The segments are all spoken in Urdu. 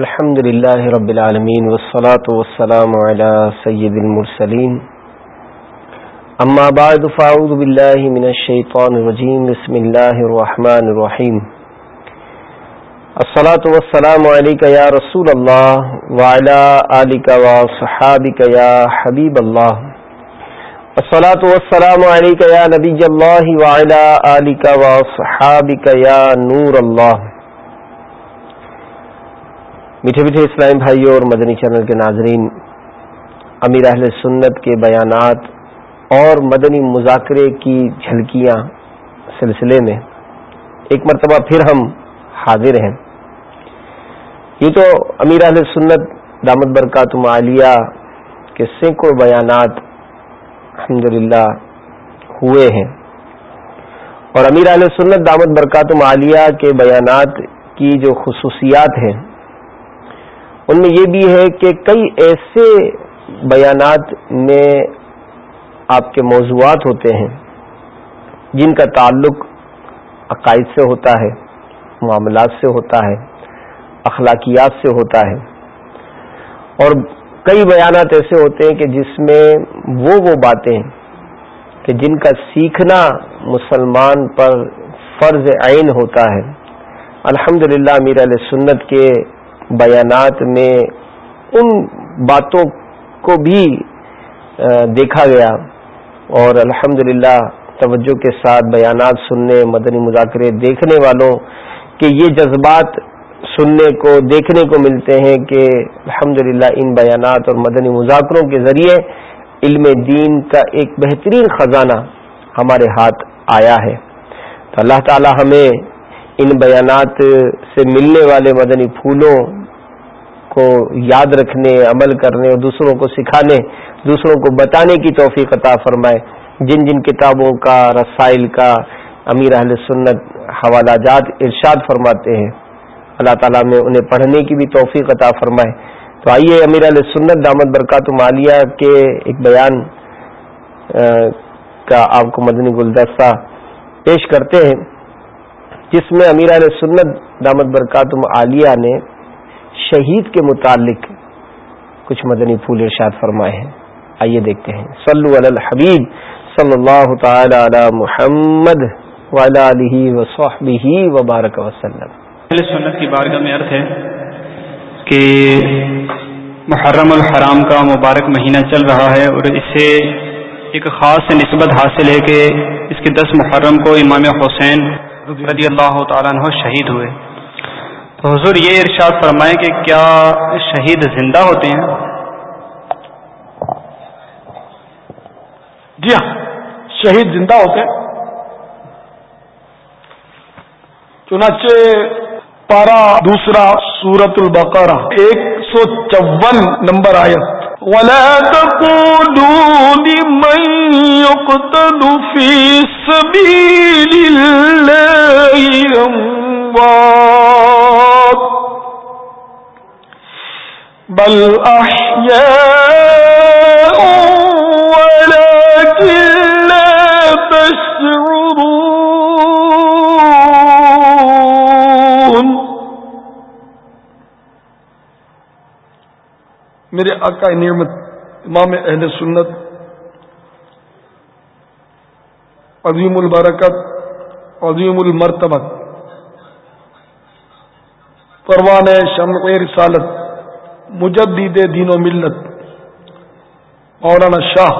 الحمد لله رب العالمين والصلاة والسلام على سيد المرسلين أما بعد فأعوذ بالله من الشيطان الرجيم بسم الله الرحمن الرحيم الصلاة والسلام عليك يا رسول الله وعلى آلك وصحابك يا حبيب الله الصلاة والسلام عليك يا نبي الله وعلى آلك وصحابك يا نور الله میٹھے میٹھے اسلام بھائیوں اور مدنی چینل کے ناظرین، امیر اہل سنت کے بیانات اور مدنی مذاکرے کی جھلکیاں سلسلے میں ایک مرتبہ پھر ہم حاضر ہیں۔ یہ تو امیر اہل سنت دامت برکات عالیہ کے سینکڑوں بیانات الحمد ہوئے ہیں۔ اور امیر اہل سنت دامت برکات عالیہ کے بیانات کی جو خصوصیات ہیں ان میں یہ بھی ہے کہ کئی ایسے بیانات میں آپ کے موضوعات ہوتے ہیں جن کا تعلق عقائد سے ہوتا ہے، معاملات سے ہوتا ہے، اخلاقیات سے ہوتا ہے۔ اور کئی بیانات ایسے ہوتے ہیں کہ جس میں وہ وہ باتیں کہ جن کا سیکھنا مسلمان پر فرض عین ہوتا ہے۔ الحمد للہ امیر علیہ سنت کے بیانات میں ان باتوں کو بھی دیکھا گیا۔ اور الحمد توجہ کے ساتھ بیانات سننے، مدنی مذاکرے دیکھنے والوں کے یہ جذبات سننے کو، دیکھنے کو ملتے ہیں کہ الحمد ان بیانات اور مدنی مذاکروں کے ذریعے علم دین کا ایک بہترین خزانہ ہمارے ہاتھ آیا ہے۔ تو اللہ تعالی ہمیں ان بیانات سے ملنے والے مدنی پھولوں کو یاد رکھنے، عمل کرنے اور دوسروں کو سکھانے، دوسروں کو بتانے کی توفیق عطا فرمائے۔ جن جن کتابوں کا، رسائل کا امیر اہل سنت حوالہ جات ارشاد فرماتے ہیں، اللہ تعالیٰ میں انہیں پڑھنے کی بھی توفیق عطا فرمائے۔ تو آئیے امیر علیہ سنت دامت برکات مالیہ کے ایک بیان کا آپ کو مدنی گلدستہ پیش کرتے ہیں، جس میں امیر علیہ سنت دامت برکات عالیہ نے شہید کے متعلق کچھ مدنی پھول ارشاد فرمائے ہیں۔ آئیے دیکھتے ہیں۔ صلو علی الحبیب صلی اللہ تعالی علی محمد وبارک وسلم سنت کی بارگاہ میں ارتھ ہے کہ محرم الحرام کا مبارک مہینہ چل رہا ہے اور اس سے ایک خاص نسبت حاصل ہے کہ اس کے دس محرم کو امام حسین رضی اللہ تعالیٰ عنہ شہید ہوئے۔ تو حضور یہ ارشاد فرمائے کہ کیا شہید زندہ ہوتے ہیں؟ جی ہاں شہید زندہ ہوتے ہیں۔ چنانچہ پارا دوسرا سورت البقرہ، ایک سو چون نمبر آیت۔ ولا تقولوا لمن يقتل في سبيل الله أموات بل أحياء ولكن لا تشعرون. میرے آقا نعمت، امام اہل سنت، عظیم البرکت، عظیم المرتبت، پروان شمع رسالت مجدد دین و ملت. مولانا شاہ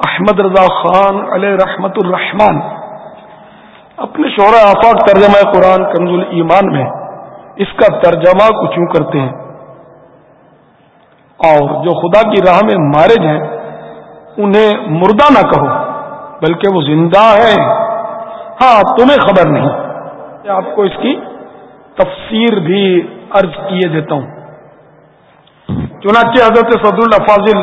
احمد رضا خان علیہ رحمت الرحمان اپنے شعرا آفاق ترجمہ قرآن کنز ایمان میں اس کا ترجمہ کچھ یوں کرتے ہیں. اور جو خدا کی راہ میں مارج ہیں، انہیں مردہ نہ کہو بلکہ وہ زندہ ہے ہاں تمہیں خبر نہیں۔ آپ کو اس کی تفسیر بھی عرض کیے دیتا ہوں۔ چنانچہ حضرت صدر اللہ فاضل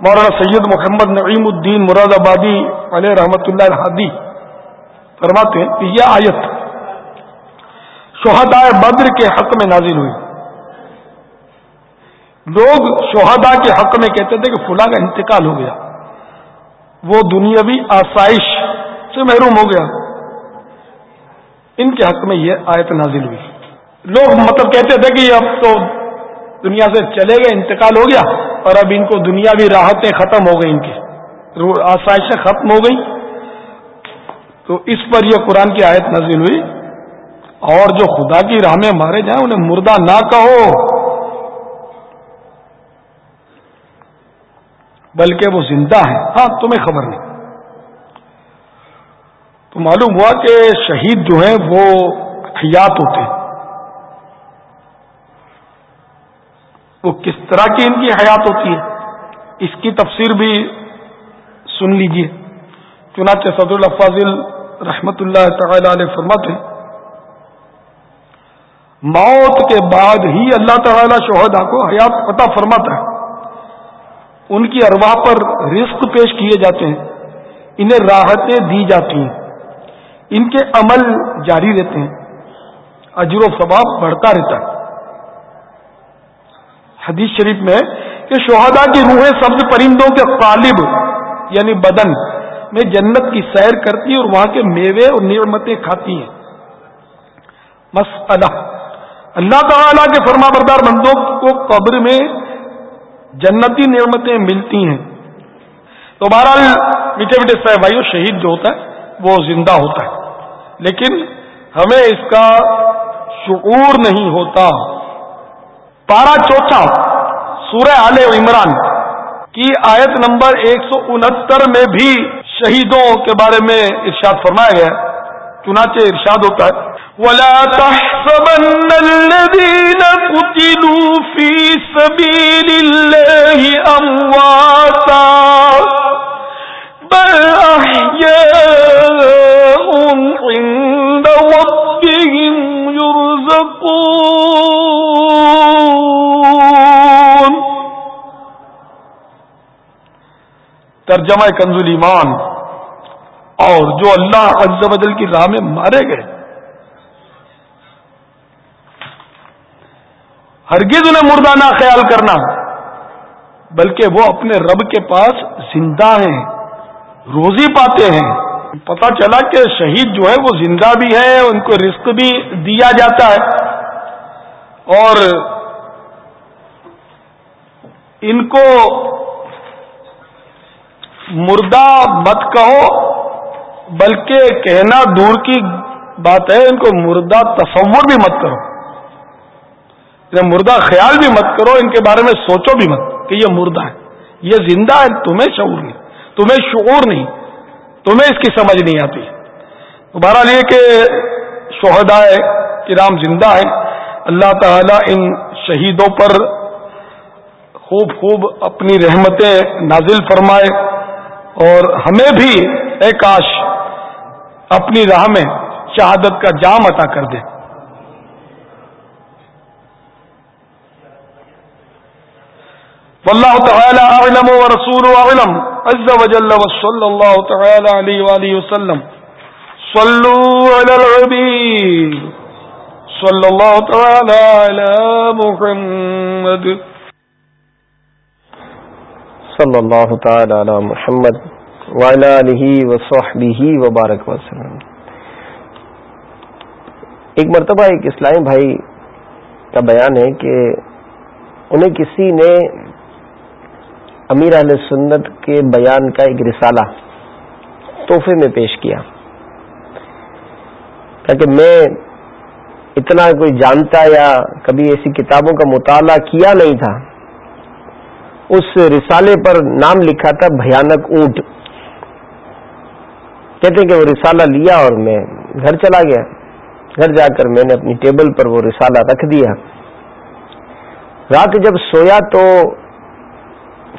مولانا سید محمد نعیم الدین مراد آبادی علیہ رحمت اللہ الحادی فرماتے ہیں کہ یہ آیت شہدائے بدر کے حق میں نازل ہوئی۔ لوگ شہدا کے حق میں کہتے تھے کہ فلاں کا انتقال ہو گیا۔ وہ دنیاوی آسائش سے محروم ہو گیا۔ ان کے حق میں یہ آیت نازل ہوئی۔ لوگ مطلب کہتے تھے کہ اب تو دنیا سے چلے گئے، انتقال ہو گیا اور اب ان کو دنیا بھی راحتیں ختم ہو گئی ان کی۔ آسائشیں ختم ہو گئی تو اس پر یہ قرآن کی آیت نازل ہوئی۔ اور جو خدا کی راہ میں مارے جائیں، انہیں مردہ نہ کہو۔ بلکہ وہ زندہ ہے ہاں تمہیں خبر نہیں۔ تو معلوم ہوا کہ شہید جو ہیں، وہ حیات ہوتے ہیں۔ وہ کس طرح کی ان کی حیات ہوتی ہے، اس کی تفسیر بھی سن لیجیے۔ چنانچہ صدر الفاظل رحمت اللہ تعالی علیہ فرمت ہے موت کے بعد ہی اللہ تعالی شہدا کو حیات پتہ فرماتا ہے۔ ان کی ارواح پر رزق پیش کیے جاتے ہیں، انہیں راحتیں دی جاتی ہیں۔ ان کے عمل جاری رہتے ہیں، اجر و ثواب بڑھتا رہتا ہے۔ حدیث شریف میں کہ شہدا کی روحیں سبز پرندوں کے قالب یعنی بدن، میں جنت کی سیر کرتی اور وہاں کے میوے اور نعمتیں کھاتی ہیں۔ مسئلہ۔ اللہ تعالی کے فرما بردار بندوں کو قبر میں جنتی نعمتیں ملتی ہیں۔ تو بہرحال میٹھے میٹھے صاحب بھائیو، شہید جو ہوتا ہے، وہ زندہ ہوتا ہے۔ لیکن ہمیں اس کا شعور نہیں ہوتا۔ پارا چوتھا سورہ آل عمران کی آیت نمبر ایک سو انہتر میں بھی شہیدوں کے بارے میں ارشاد فرمایا گیا چنانچہ ارشاد ہوتا ہے۔ ولا تحسبن الذين قتلوا في سبيل الله أمواتا بل أحياء عند ربهم يرزقون ترجمہ کنزول ایمان اور جو اللہ عز و جل کی راہ میں مارے گئے۔ ہرگز انہیں مردہ نہ خیال کرنا، بلکہ وہ اپنے رب کے پاس زندہ ہیں، روزی پاتے ہیں۔ پتا چلا کہ شہید جو ہے وہ زندہ بھی ہے، ان کو رزق بھی دیا جاتا ہے۔ اور ان کو مردہ مت کہو، بلکہ کہنا دور کی بات ہے، ان کو مردہ تصور بھی مت کرو۔ مردہ خیال بھی مت کرو، ان کے بارے میں سوچو بھی مت کہ یہ مردہ ہے۔ یہ زندہ ہے، تمہیں شعور نہیں، تمہیں شعور نہیں، تمہیں اس کی سمجھ نہیں آتی۔ دوبارہ یہ کہ شہدائے کرام زندہ ہے اللہ تعالی ان شہیدوں پر خوب خوب اپنی رحمتیں نازل فرمائے۔ اور ہمیں بھی اے کاش اپنی راہ میں شہادت کا جام عطا کر دے۔ واللہ تعالی اعلم ورسول اعلم، عز وجل وصل اللہ تعالی علیہ وآلہ وسلم۔ صلو علی العبید، صلی اللہ تعالی علی محمد۔ صلی اللہ تعالی علی محمد وبارک وسلم۔ ایک مرتبہ ایک اسلامی بھائی کا بیان ہے کہ انہیں کسی نے امیر علیہ سنت کے بیان کا ایک رسالہ تحفے میں پیش کیا۔ تاکہ میں اتنا کوئی جانتا یا کبھی ایسی کتابوں کا مطالعہ کیا نہیں تھا اس رسالے پر نام لکھا تھا بھیانک اونٹ۔ کہتے کہ وہ رسالہ لیا اور میں گھر چلا گیا۔ گھر جا کر میں نے اپنی ٹیبل پر وہ رسالہ رکھ دیا۔ رات جب سویا تو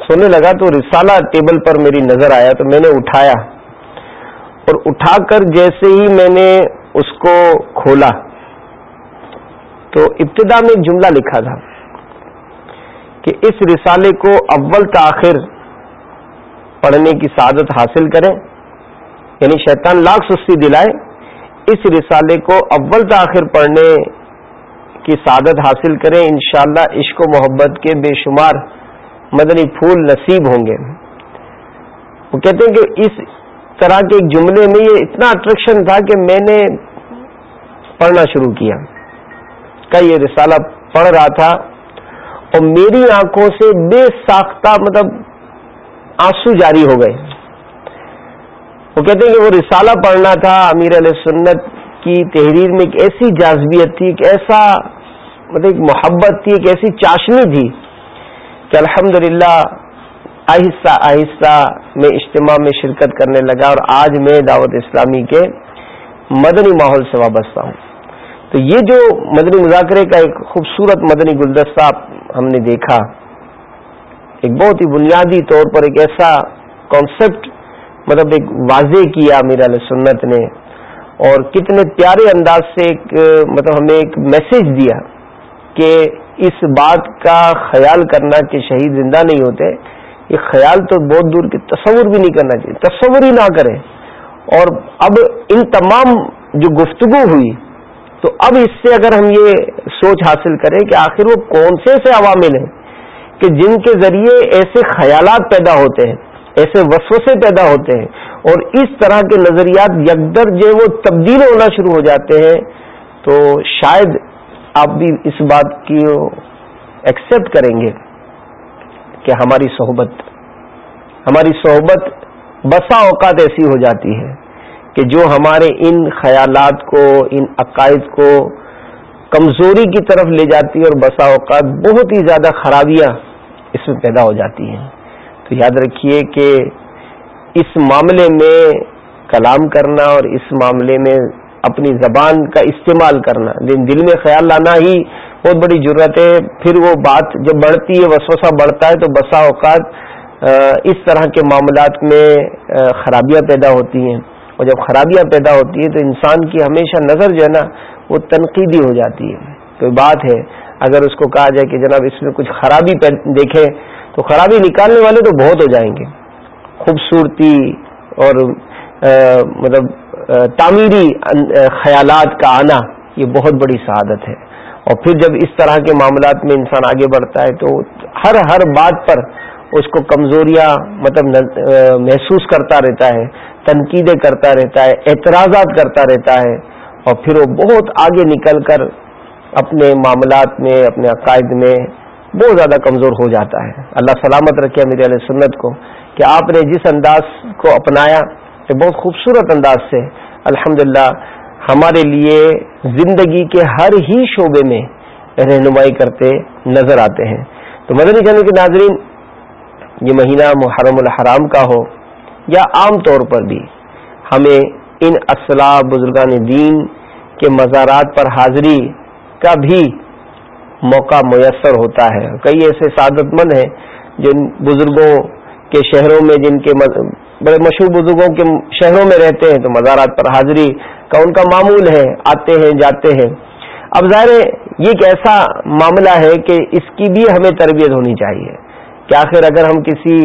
سونے لگا تو رسالہ ٹیبل پر میری نظر آیا تو میں نے اٹھایا۔ اور اٹھا کر جیسے ہی میں نے اس کو کھولا تو ابتدا میں ایک جملہ لکھا تھا۔ کہ اس رسالے کو اول تاخیر پڑھنے کی سعادت حاصل کریں یعنی شیطان لاکھ سستی دلائے، اس رسالے کو اول تاخیر پڑھنے کی سعادت حاصل کریں، انشاءاللہ عشق و محبت کے بے شمار مدنی پھول نصیب ہوں گے۔ وہ کہتے ہیں کہ اس طرح کے ایک جملے میں یہ اتنا اٹریکشن تھا کہ میں نے پڑھنا شروع کیا۔ کا یہ رسالہ پڑھ رہا تھا؟ اور میری آنکھوں سے بے ساختہ مطلب آنسو جاری ہو گئے۔ وہ کہتے ہیں کہ وہ رسالہ پڑھنا تھا امیر علیہ سنت کی تحریر میں ایک ایسی جازبیت تھی، ایک ایسا مطلب ایک محبت تھی، ایک ایسی چاشنی تھی کہ الحمدللہ آہستہ آہستہ میں اجتماع میں شرکت کرنے لگا اور آج میں دعوت اسلامی کے مدنی ماحول سے وابستہ ہوں۔ تو یہ جو مدنی مذاکرے کا ایک خوبصورت مدنی گلدستہ ہم نے دیکھا، ایک بہت ہی بنیادی طور پر ایک ایسا کانسیپٹ مطلب ایک واضح کیا میرا علیہ سنت نے، اور کتنے پیارے انداز سے ایک مطلب ہمیں ایک میسج دیا کہ اس بات کا خیال کرنا کہ شہید زندہ نہیں ہوتے، یہ خیال تو بہت دور کے تصور بھی نہیں کرنا چاہیے، تصور ہی نہ کرے اور اب ان تمام جو گفتگو ہوئی تو اب اس سے اگر ہم یہ سوچ حاصل کریں کہ آخر وہ کون سے ایسے عوامل ہیں کہ جن کے ذریعے ایسے خیالات پیدا ہوتے ہیں، ایسے وسوسے پیدا ہوتے ہیں، اور اس طرح کے نظریات یکدر جو وہ تبدیل ہونا شروع ہو جاتے ہیں، تو شاید آپ بھی اس بات کی ایکسپٹ کریں گے کہ ہماری صحبت ہماری صحبت بسا اوقات ایسی ہو جاتی ہے۔ کہ جو ہمارے ان خیالات کو، ان عقائد کو کمزوری کی طرف لے جاتی ہے اور بسا اوقات بہت ہی زیادہ خرابیاں اس میں پیدا ہو جاتی ہیں۔ تو یاد رکھیے کہ اس معاملے میں کلام کرنا اور اس معاملے میں اپنی زبان کا استعمال کرنا دل میں خیال لانا ہی بہت بڑی ضرورت ہے، پھر وہ بات جب بڑھتی ہے، وسوسہ بڑھتا ہے، تو بسا اوقات اس طرح کے معاملات میں خرابیاں پیدا ہوتی ہیں۔ اور جب خرابیاں پیدا ہوتی ہیں تو انسان کی ہمیشہ نظر جو ہے نا وہ تنقیدی ہو جاتی ہے۔ کوئی بات ہے، اگر اس کو کہا جائے کہ جناب اس میں کچھ خرابی دیکھے تو خرابی نکالنے والے تو بہت ہو جائیں گے۔ خوبصورتی اور مطلب تعمیری خیالات کا آنا یہ بہت بڑی سعادت ہے۔ اور پھر جب اس طرح کے معاملات میں انسان آگے بڑھتا ہے تو ہر ہر بات پر اس کو کمزوریاں مطلب محسوس کرتا رہتا ہے، تنقیدیں کرتا رہتا ہے، اعتراضات کرتا رہتا ہے، اور پھر وہ بہت آگے نکل کر اپنے معاملات میں، اپنے عقائد میں بہت زیادہ کمزور ہو جاتا ہے۔ اللہ سلامت رکھے میرے علیہ سنت کو کہ آپ نے جس انداز کو اپنایا بہت خوبصورت انداز سے الحمدللہ ہمارے لیے زندگی کے ہر ہی شعبے میں رہنمائی کرتے نظر آتے ہیں۔ تو مدنی چینل کے ناظرین یہ مہینہ محرم الحرام کا ہو یا عام طور پر بھی، ہمیں ان اسلح بزرگان دین کے مزارات پر حاضری کا بھی موقع میسر ہوتا ہے۔ کئی ایسے سعادت مند ہیں جن بزرگوں کے شہروں میں، جن کے بڑے مشہور بزرگوں کے شہروں میں رہتے ہیں تو مزارات پر حاضری کا ان کا معمول ہے، آتے ہیں، جاتے ہیں۔ اب ظاہر یہ ایک ایسا معاملہ ہے کہ اس کی بھی ہمیں تربیت ہونی چاہیے۔ کہ آخر اگر ہم کسی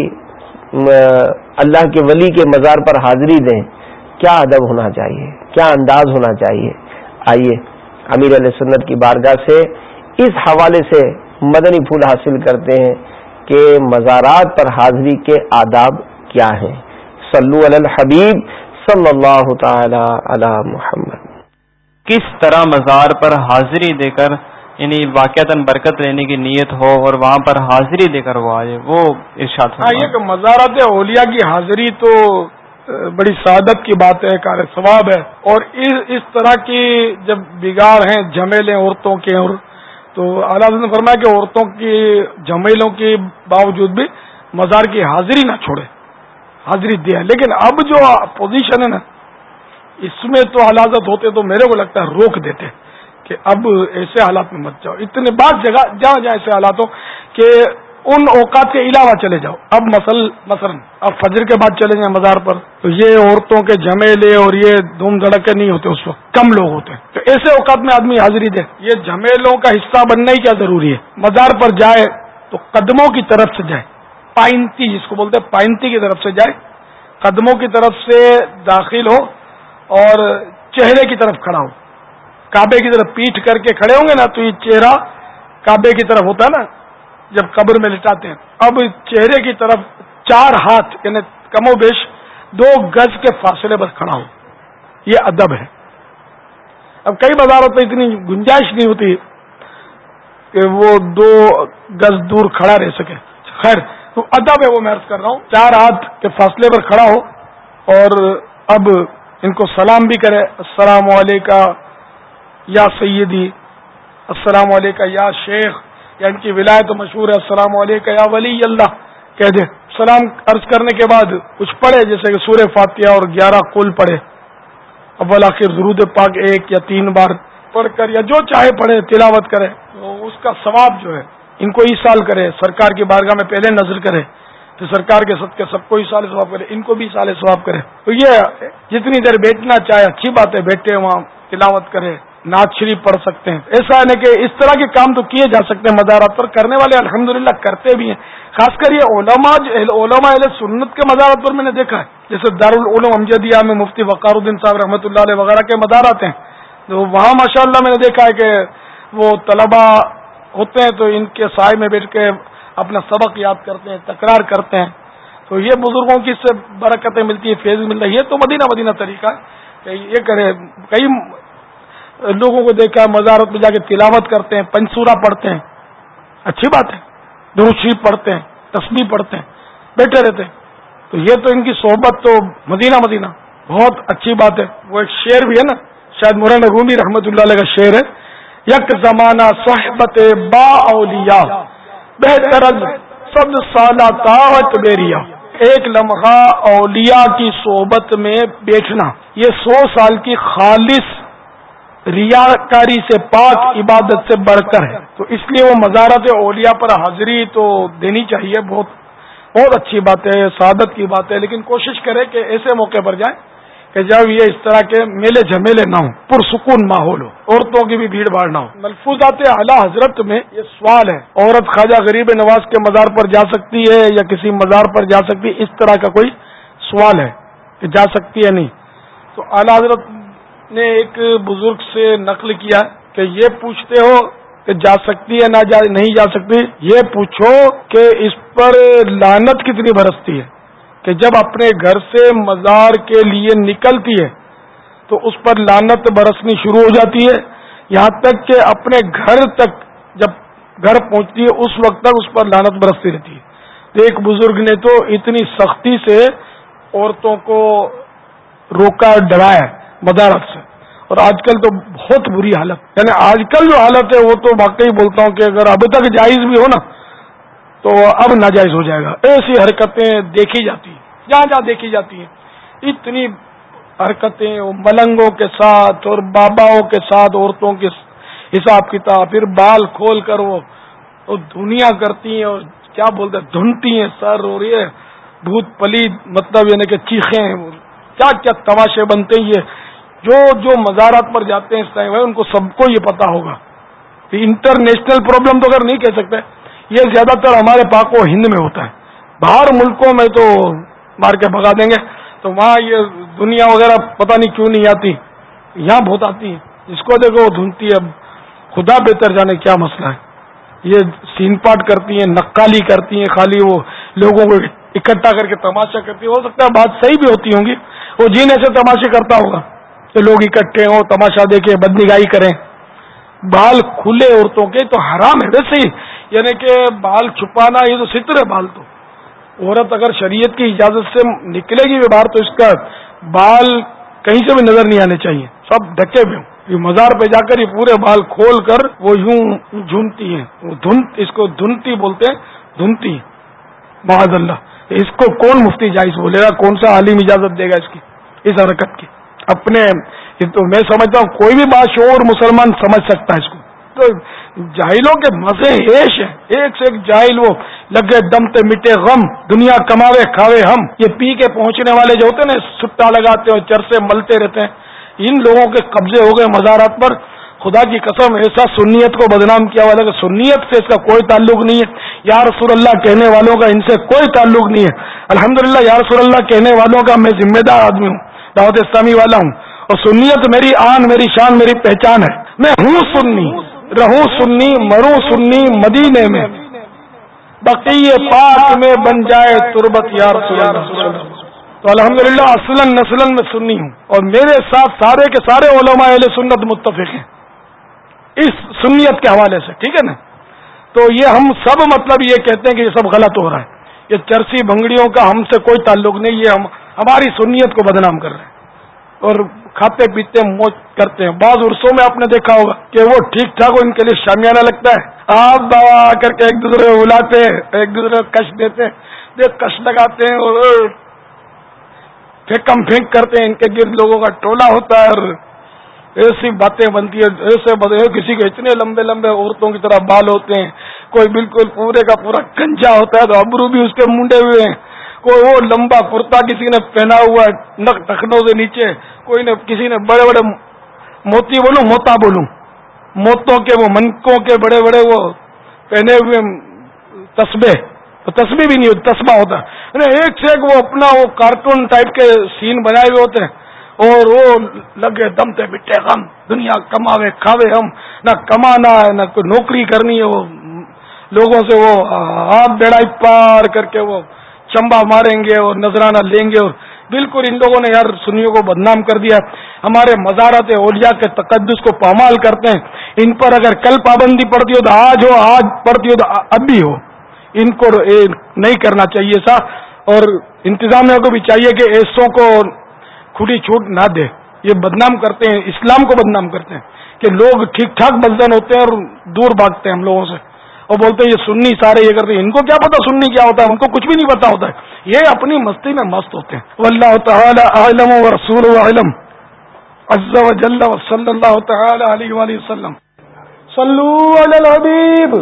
اللہ کے ولی کے مزار پر حاضری دیں، کیا ادب ہونا چاہیے؟ کیا انداز ہونا چاہیے؟ آئیے امیر علیہ سنت کی بارگاہ سے اس حوالے سے مدنی پھول حاصل کرتے ہیں کہ مزارات پر حاضری کے آداب کیا ہیں۔ صلو علی الحبیب صلی اللہ تعالی علی محمد۔ کس طرح مزار پر حاضری دے کر یعنی واقعات برکت لینے کی نیت ہو اور وہاں پر حاضری دے کر وہ آئے وہ ارشاد ہاں یہ کہ مزارات اولیاء کی حاضری تو بڑی سعادت کی بات ہے کار ثواب ہے۔ اور اس طرح کی جب بگاڑ ہیں جمیلیں عورتوں کے اور تو اعلیٰ نے فرمایا کہ عورتوں کی جمیلوں کے باوجود بھی مزار کی حاضری نہ چھوڑے حاضری دیا لیکن اب جو پوزیشن ہے نا اس میں تو حالات ہوتے تو میرے کو لگتا ہے روک دیتے۔ کہ اب ایسے حالات میں مت جاؤ۔ اتنے بعض جگہ جہاں جہاں ایسے حالات ہو کہ ان اوقات کے علاوہ چلے جاؤ۔ اب مسل مثلا اب فجر کے بعد چلے جائیں مزار پر، تو یہ عورتوں کے جھمیلے اور یہ دھوم دھڑکے نہیں ہوتے اس وقت، کم لوگ ہوتے ہیں۔ تو ایسے اوقات میں آدمی حاضری دے۔ یہ جھمیلوں کا حصہ بننا ہی کیا ضروری ہے؟ مزار پر جائے تو قدموں کی طرف سے جائے۔ پائنتی جس کو بولتے ہیں پائنتی کی طرف سے جائے۔ قدموں کی طرف سے داخل ہو اور چہرے کی طرف کھڑا ہو۔ کعبے کی طرف پیٹ کر کے کھڑے ہوں گے نا تو یہ چہرہ کعبے کی طرف ہوتا ہے نا، جب قبر میں لٹاتے ہیں۔ اب چہرے کی طرف چار ہاتھ یعنی کم و بیش دو گز کے فاصلے پر کھڑا ہو یہ ادب ہے۔ اب کئی بازاروں پہ اتنی گنجائش نہیں ہوتی کہ وہ دو گز دور کھڑا رہ سکے۔ خیر، تو ادب ہے وہ میں عرض کر رہا ہوں۔ چار ہاتھ کے فاصلے پر کھڑا ہو اور اب ان کو سلام بھی کرے۔ السلام علیکم۔ یا سیدی، السلام علیکم یا شیخ، یا ان کی ولایت مشہور ہے، السلام علیکم یا ولی اللہ، کہہ دے۔ سلام عرض کرنے کے بعد کچھ پڑھے، جیسے کہ سورہ فاتحہ اور گیارہ کل پڑھے۔ اول آخر ضرود پاک ایک یا تین بار پڑھ کر یا جو چاہے پڑھے، تلاوت کرے۔ اس کا ثواب جو ہے، ان کو اس سال کرے۔ سرکار کی بارگاہ میں پہلے نظر کرے۔ تو سرکار کے سب کے سب کو اس سال ثواب کرے، ان کو بھی سال ثواب کرے۔ تو یہ جتنی دیر بیٹھنا چاہے، اچھی بات ہے بیٹھے وہاں، تلاوت کرے۔ نعت شریف پڑھ سکتے ہیں۔ ایسا ہے کہ اس طرح کے کام تو کیے جا سکتے ہیں، مزارات پر کرنے والے الحمدللہ کرتے بھی ہیں۔ خاص کر یہ علماء علماء اہل سنت کے مزارات پر میں نے دیکھا ہے۔ جیسے دارالعلوم امجدیہ میں مفتی وقار الدین صاحب رحمۃ اللہ علیہ وغیرہ کے مزارات ہیں۔ تو وہاں ماشاء اللہ میں نے دیکھا ہے کہ وہ طلبا ہوتے ہیں تو ان کے سائے میں بیٹھ کے اپنا سبق یاد کرتے ہیں، تکرار کرتے ہیں۔ تو یہ بزرگوں کی اس سے برکتیں ملتی ہیں، فیض ملتا ہے۔ یہ تو مدینہ مدینہ طریقہ یہ کرے، کئی لوگوں کو دیکھا، مزارت میں جا کے تلاوت کرتے ہیں پنسورا پڑھتے ہیں۔ اچھی بات ہے۔ دروشی پڑھتے ہیں، تسبیح پڑھتے ہیں، بیٹھے رہتے ہیں۔ تو یہ تو ان کی صحبت تو مدینہ مدینہ۔ بہت اچھی بات ہے۔ وہ ایک شعر بھی ہے نا، شاید مولانا رومی رحمت اللہ علیہ کا شعر ہے۔ یک زمانہ صحبت با اولیا بہتر سب سالہ طاعت بیریا۔ ایک لمحہ اولیاء کی صحبت میں بیٹھنا۔ یہ سو سال کی خالص ریاکاری سے پاک عبادت سے بڑھ کر ہے۔ تو اس لیے وہ مزارت اولیاء پر حاضری تو دینی چاہیے۔ بہت بہت اچھی بات ہے، سعادت کی بات ہے۔ لیکن کوشش کرے کہ ایسے موقع پر جائیں کہ جب یہ اس طرح کے میلے جھمیلے نہ ہوں، پرسکون ماحول ہو، عورتوں کی بھی بھیڑ بھاڑ نہ ہو۔ ملفوظات اعلی حضرت میں یہ سوال ہے، عورت خواجہ غریب نواز کے مزار پر جا سکتی ہے یا کسی مزار پر جا سکتی ہے؟ اس طرح کا کوئی سوال ہے کہ جا سکتی ہے نہیں؟ تو اعلی حضرت نے ایک بزرگ سے نقل کیا کہ یہ پوچھتے ہو کہ جا سکتی ہے نہ جا نہیں جا سکتی، یہ پوچھو کہ اس پر لانت کتنی برستی ہے، کہ جب اپنے گھر سے مزار کے لیے نکلتی ہے تو اس پر لانت برسنی شروع ہو جاتی ہے۔ یہاں تک کہ اپنے گھر تک جب گھر پہنچتی ہے، اس وقت تک اس پر لانت برستی رہتی ہے۔ تو ایک بزرگ نے تو اتنی سختی سے عورتوں کو روکا، ڈرایا۔ مدارت سے۔ اور آج کل تو بہت بری حالت۔ یعنی آج کل جو حالت ہے وہ تو واقعی بولتا ہوں کہ اگر ابھی تک جائز بھی ہو نا، تو اب ناجائز ہو جائے گا۔ ایسی حرکتیں دیکھی جاتی ہیں۔ جہاں جہاں دیکھی جاتی ہیں۔ اتنی حرکتیں ملنگوں کے ساتھ اور باباؤں کے ساتھ، عورتوں کے حساب کتاب۔ پھر بال کھول کر وہ دنیا کرتی ہیں اور کیا بولتے دھنتی ہیں سر اور یہ بھوت پلی مطلب یعنی کہ چیخیں کیا کیا تماشے بنتے ہیں یہ۔ جو جو مزارات پر جاتے ہیں اس ٹائم ان کو سب کو یہ پتا ہوگا۔ کہ انٹرنیشنل پرابلم تو اگر نہیں کہہ سکتے، یہ زیادہ تر ہمارے پاک و ہند میں ہوتا ہے۔ باہر ملکوں میں تو مار کے بھگا دیں گے، تو وہاں یہ دنیا وغیرہ پتہ نہیں کیوں نہیں آتی۔ یہاں بہت آتی ہے جس کو دیکھو، وہ دھنتی ہے۔ خدا بہتر جانے کیا مسئلہ ہے۔ یہ سین پاٹ کرتی ہیں، نقالی کرتی ہیں، خالی وہ لوگوں کو اکٹھا کر کے تماشا کرتی ہو سکتا ہے بات صحیح بھی ہوتی ہوں گی، وہ جن ایسے تماشے کرتا ہوگا۔ لوگ اکٹھے ہوں، تماشا دیکھیں بدنگاہی کریں۔ بال کھلے عورتوں کے تو حرام ہے ویسے۔ ہی یعنی کہ بال چھپانا یہ تو ستر ہے بال تو۔ عورت اگر شریعت کی اجازت سے نکلے گی باہر تو اس کا بال کہیں سے بھی نظر نہیں آنے چاہیے۔ سب ڈھکے ہوئے ہوں۔ یہ مزار پہ جا کر یہ پورے بال کھول کر وہ یوں جھومتی ہیں۔ وہ دھن، اس کو دھنتی بولتے ہیں، دھنتی معاذ اللہ۔ اس کو کون مفتی جائز بولے گا؟ کون سا عالم اجازت دے گا اس کی؟ اس حرکت کی۔ اپنے تو میں سمجھتا ہوں کوئی بھی باشعور مسلمان سمجھ سکتا ہے اس کو۔ تو جاہلوں کے مزے ہیش ہیں۔ ایک سے ایک جاہل وہ لگے دمتے مٹے غم، دنیا کماوے کھاوے ہم۔ یہ پی کے پہنچنے والے جو ہوتے ہیں نا، سٹا لگاتے ہیں چرسے ملتے رہتے ہیں۔ ان لوگوں کے قبضے ہو گئے مزارات پر۔ خدا کی قسم، ایسا سنیت کو بدنام کیا ہوا کہ سنیت سے اس کا کوئی تعلق نہیں ہے۔ یا رسول اللہ کہنے والوں کا ان سے کوئی تعلق نہیں ہے۔ الحمدللہ، یا رسول اللہ کہنے والوں کا میں ذمہ دار آدمی ہوں۔ دعوت اسلامی والا ہوں اور سنیت میری آن، میری شان، میری پہچان ہے۔ میں ہوں سننی رہوں سننی مروں سننی مدینے میں۔ بقی پاک میں بن جائے تربت یار تو الحمد للہ اصلاً میں سننی ہوں۔ اور میرے ساتھ سارے کے سارے علماء اہل سنت متفق ہیں۔ اس سنیت کے حوالے سے، ٹھیک ہے نا؟ تو یہ ہم سب مطلب یہ کہتے ہیں کہ یہ سب غلط ہو رہا ہے۔ یہ چرسی بنگڑیوں کا ہم سے کوئی تعلق نہیں، یہ ہم ہماری سنیت کو بدنام کر رہے ہیں۔ اور کھاتے پیتے موج کرتے ہیں۔ بعض عرصوں میں آپ نے دیکھا ہوگا کہ وہ ٹھیک ٹھاک ان کے لیے شامیانہ لگتا ہے۔ آپ دوا کر کے ایک دوسرے کو بلاتے ہیں، ایک دوسرے کو کش دیتے ہیں۔ دیکھ، کش لگاتے ہیں اور پھینکم پھینک کرتے ہیں۔ ان کے گرد لوگوں کا ٹولہ ہوتا ہے اور ایسی باتیں بنتی ہے ایسے کسی کے اتنے لمبے لمبے عورتوں کی طرح بال ہوتے ہیں۔ کوئی بالکل پورے کا پورا کنجا ہوتا ہے تو ابرو بھی اس کے منڈے ہوئے ہیں۔ کوئی وہ لمبا کرتا کسی نے پہنا ہوا ہے نک ٹخنوں سے نیچے، کوئی نے کسی نے بڑے بڑے موتی بولوں، موتا بولوں۔ موتوں کے وہ منکوں کے بڑے بڑے وہ پہنے ہوئے تسبے تسبے بھی نہیں ہوتی تسبہ ہوتا۔ یعنی ایک سے ایک وہ اپنا وہ کارٹون ٹائپ کے سین بنائے ہوئے ہوتے ہیں۔ اور وہ لگے دم تے بٹے غم، دنیا کماوے، کھاوے ہم۔ نہ کمانا ہے، نہ کوئی نوکری کرنی ہے۔ وہ لوگوں سے وہ ہاتھ بیڑائی پار کر کے وہ چمبا ماریں گے اور نذرانہ لیں گے اور بالکل ان لوگوں نے یار سنیوں کو بدنام کر دیا ہمارے مزارات اولیا کے تقدس کو پامال کرتے ہیں۔ ان پر اگر کل پابندی پڑتی ہو تو آج ہو، آج پڑتی ہو تو اب بھی ہو۔ ان کو نہیں کرنا چاہیے سا۔ اور انتظامیہ کو بھی چاہیے کہ ایسوں کو کھلی چھوٹ نہ دے۔ یہ بدنام کرتے ہیں، اسلام کو بدنام کرتے ہیں۔ کہ لوگ ٹھیک ٹھاک بلدن ہوتے ہیں اور دور بھاگتے ہیں ہم لوگوں سے۔ اور بولتے ہیں یہ سننی سارے یہ کرتے ہیں۔ ان کو کیا پتا سننی کیا ہوتا ہے؟ ان کو کچھ بھی نہیں پتا ہوتا ہے۔ یہ اپنی مستی میں مست ہوتے ہیں۔ واللہ تعالی عالم و رسول عالم عز و جل و صلی اللہ تعالی علیہ وآلہ وسلم۔ صلو علی الحبیب۔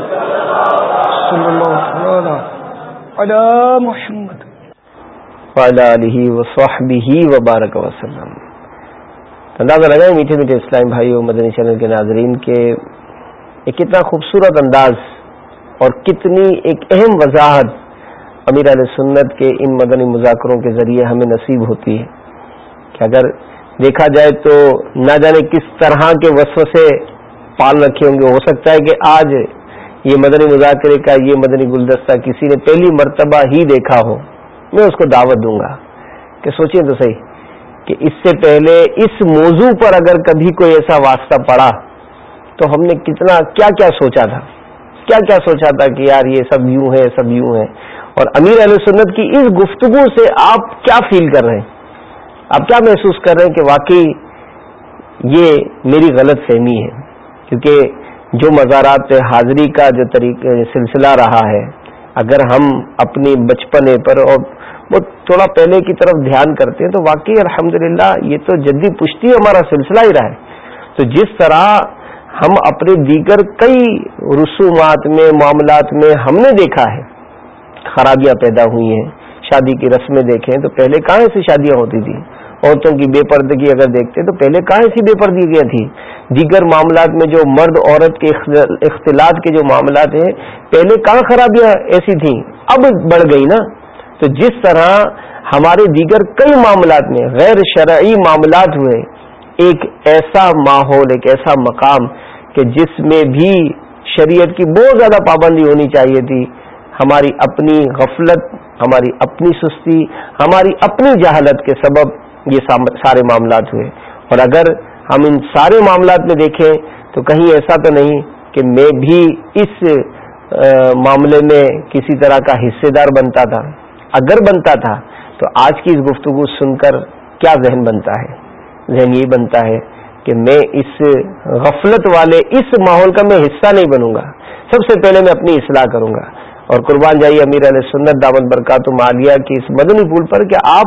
صلی اللہ تعالی علی محمد۔ وعلی علیہ وصحبہ وبارک وسلم اندازہ لگائیں میٹھے میٹھے اسلام بھائی مدنی چینل کے ناظرین کے ایک کتنا خوبصورت انداز اور کتنی ایک اہم وضاحت امیر علیہ سنت کے ان مدنی مذاکروں کے ذریعے ہمیں نصیب ہوتی ہے کہ اگر دیکھا جائے تو نہ جانے کس طرح کے وصف سے پال رکھے ہوں گے۔ ہو سکتا ہے کہ آج یہ مدنی مذاکرے کا، یہ مدنی گلدستہ کسی نے پہلی مرتبہ ہی دیکھا ہو، میں اس کو دعوت دوں گا کہ سوچیں تو صحیح کہ اس سے پہلے اس موضوع پر اگر کبھی کوئی ایسا واسطہ پڑا تو ہم نے کتنا کیا کیا سوچا تھا۔ کیا کیا سوچا تھا کہ یار یہ سب یوں ہے، سب یوں ہے؟ اور امیر علیہ سنت کی اس گفتگو سے آپ کیا فیل کر رہے ہیں؟ آپ کیا محسوس کر رہے ہیں کہ واقعی یہ میری غلط فہمی ہے؟ کیونکہ جو مزارات حاضری کا جو طریقہ سلسلہ رہا ہے، اگر ہم اپنی بچپنے پر اور وہ تھوڑا پہلے کی طرف دھیان کرتے ہیں، تو واقعی الحمدللہ یہ تو جدی پشتی ہمارا سلسلہ ہی رہا ہے۔ تو جس طرح ہم اپنے دیگر کئی رسومات میں، معاملات میں ہم نے دیکھا ہے۔ خرابیاں پیدا ہوئی ہیں۔ شادی کی رسمیں دیکھیں تو پہلے کہاں ایسی شادیاں ہوتی تھیں؟ عورتوں کی بے پردگی اگر دیکھتے تو پہلے کہاں ایسی بے پردگیاں تھیں؟ دیگر معاملات میں جو مرد، عورت کے اختلاط کے جو معاملات ہیں، پہلے کہاں خرابیاں ایسی تھیں؟ اب بڑھ گئی نا۔ تو جس طرح ہمارے دیگر کئی معاملات میں غیر شرعی معاملات ہوئے ایک ایسا ماحول، ایک ایسا مقام کہ جس میں بھی شریعت کی بہت زیادہ پابندی ہونی چاہیے تھی۔ ہماری اپنی غفلت، ہماری اپنی سستی، ہماری اپنی جہالت کے سبب یہ سارے معاملات ہوئے۔ اور اگر ہم ان سارے معاملات میں دیکھیں تو کہیں ایسا تو نہیں کہ میں بھی اس معاملے میں کسی طرح کا حصے دار بنتا تھا۔ اگر بنتا تھا تو آج کی اس گفتگو سن کر کیا ذہن بنتا ہے؟ ذہن یہ بنتا ہے کہ میں اس غفلت والے اس ماحول کا میں حصہ نہیں بنوں گا۔ سب سے پہلے میں اپنی اصلاح کروں گا۔ اور قربان جائیے امیر علیہ سنت دامت برکات مالیہ کی اس مدنی پھول پر کہ آپ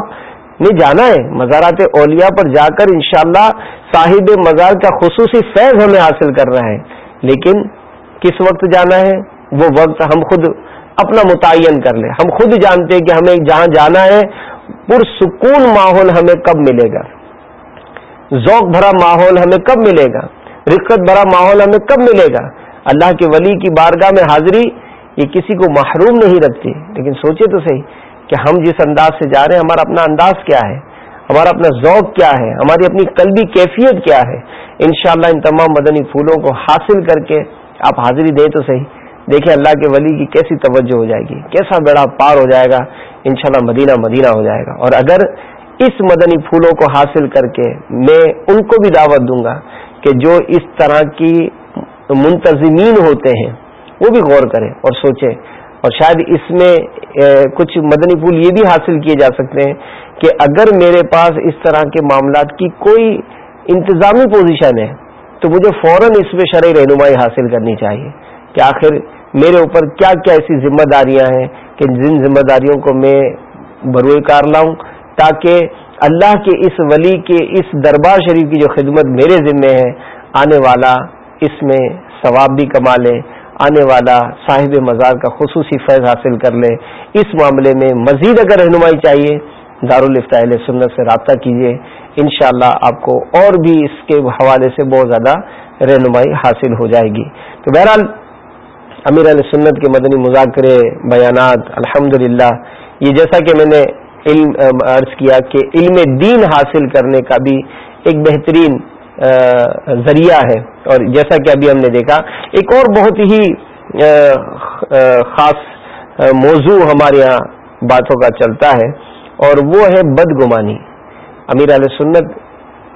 نے جانا ہے۔ مزارات اولیاء پر جا کر انشاءاللہ صاحب مزار کا خصوصی فیض ہمیں حاصل کرنا ہے لیکن کس وقت جانا ہے؟ وہ وقت ہم خود اپنا متعین کر لیں۔ ہم خود جانتے ہیں کہ ہمیں جہاں جانا ہے، پرسکون ماحول ہمیں کب ملے گا۔ ذوق بھرا ماحول ہمیں کب ملے گا؟ رقت بھرا ماحول ہمیں کب ملے گا؟ اللہ کے ولی کی بارگاہ میں حاضری یہ کسی کو محروم نہیں رکھتی۔ لیکن سوچے تو صحیح کہ ہم جس انداز سے جا رہے ہیں، ہمارا اپنا انداز کیا ہے؟ ہمارا اپنا ذوق کیا ہے؟ ہماری اپنی قلبی کیفیت کیا ہے؟ انشاءاللہ ان تمام مدنی پھولوں کو حاصل کر کے آپ حاضری دیں تو صحیح۔ دیکھیں اللہ کے ولی کی کیسی توجہ ہو جائے گی۔ کیسا بڑا پار ہو جائے گا؟ انشاءاللہ مدینہ مدینہ ہو جائے گا۔ اور اگر اس مدنی پھولوں کو حاصل کر کے میں ان کو بھی دعوت دوں گا کہ جو اس طرح کی منتظمین ہوتے ہیں، وہ بھی غور کریں اور سوچیں۔ اور شاید اس میں کچھ مدنی پھول یہ بھی حاصل کیے جا سکتے ہیں کہ اگر میرے پاس اس طرح کے معاملات کی کوئی انتظامی پوزیشن ہے، تو مجھے فوراً اس میں شرعی رہنمائی حاصل کرنی چاہیے کہ آخر میرے اوپر کیا کیا ایسی ذمہ داریاں ہیں کہ جن ذمہ داریوں کو میں بروئے کار لاؤں۔ تاکہ اللہ کے اس ولی کے اس دربار شریف کی جو خدمت میرے ذمے ہے، آنے والا اس میں ثواب بھی کما لے، آنے والا صاحب مزار کا خصوصی فیض حاصل کر لے۔ اس معاملے میں مزید اگر رہنمائی چاہیے دارالفتاحل سنت سے رابطہ کیجیے۔ انشاءاللہ اللہ آپ کو اور بھی اس کے حوالے سے بہت زیادہ رہنمائی حاصل ہو جائے گی۔ تو بہرحال، امیر علیہ سنت کے مدنی مذاکرے، بیانات الحمد یہ جیسا کہ میں نے علم عرض کیا کہ علم دین حاصل کرنے کا بھی ایک بہترین ذریعہ ہے۔ اور جیسا کہ ابھی ہم نے دیکھا، ایک اور بہت ہی خاص موضوع ہمارے یہاں باتوں کا چلتا ہے، اور وہ ہے بدگمانی۔ امیر علیہ سنت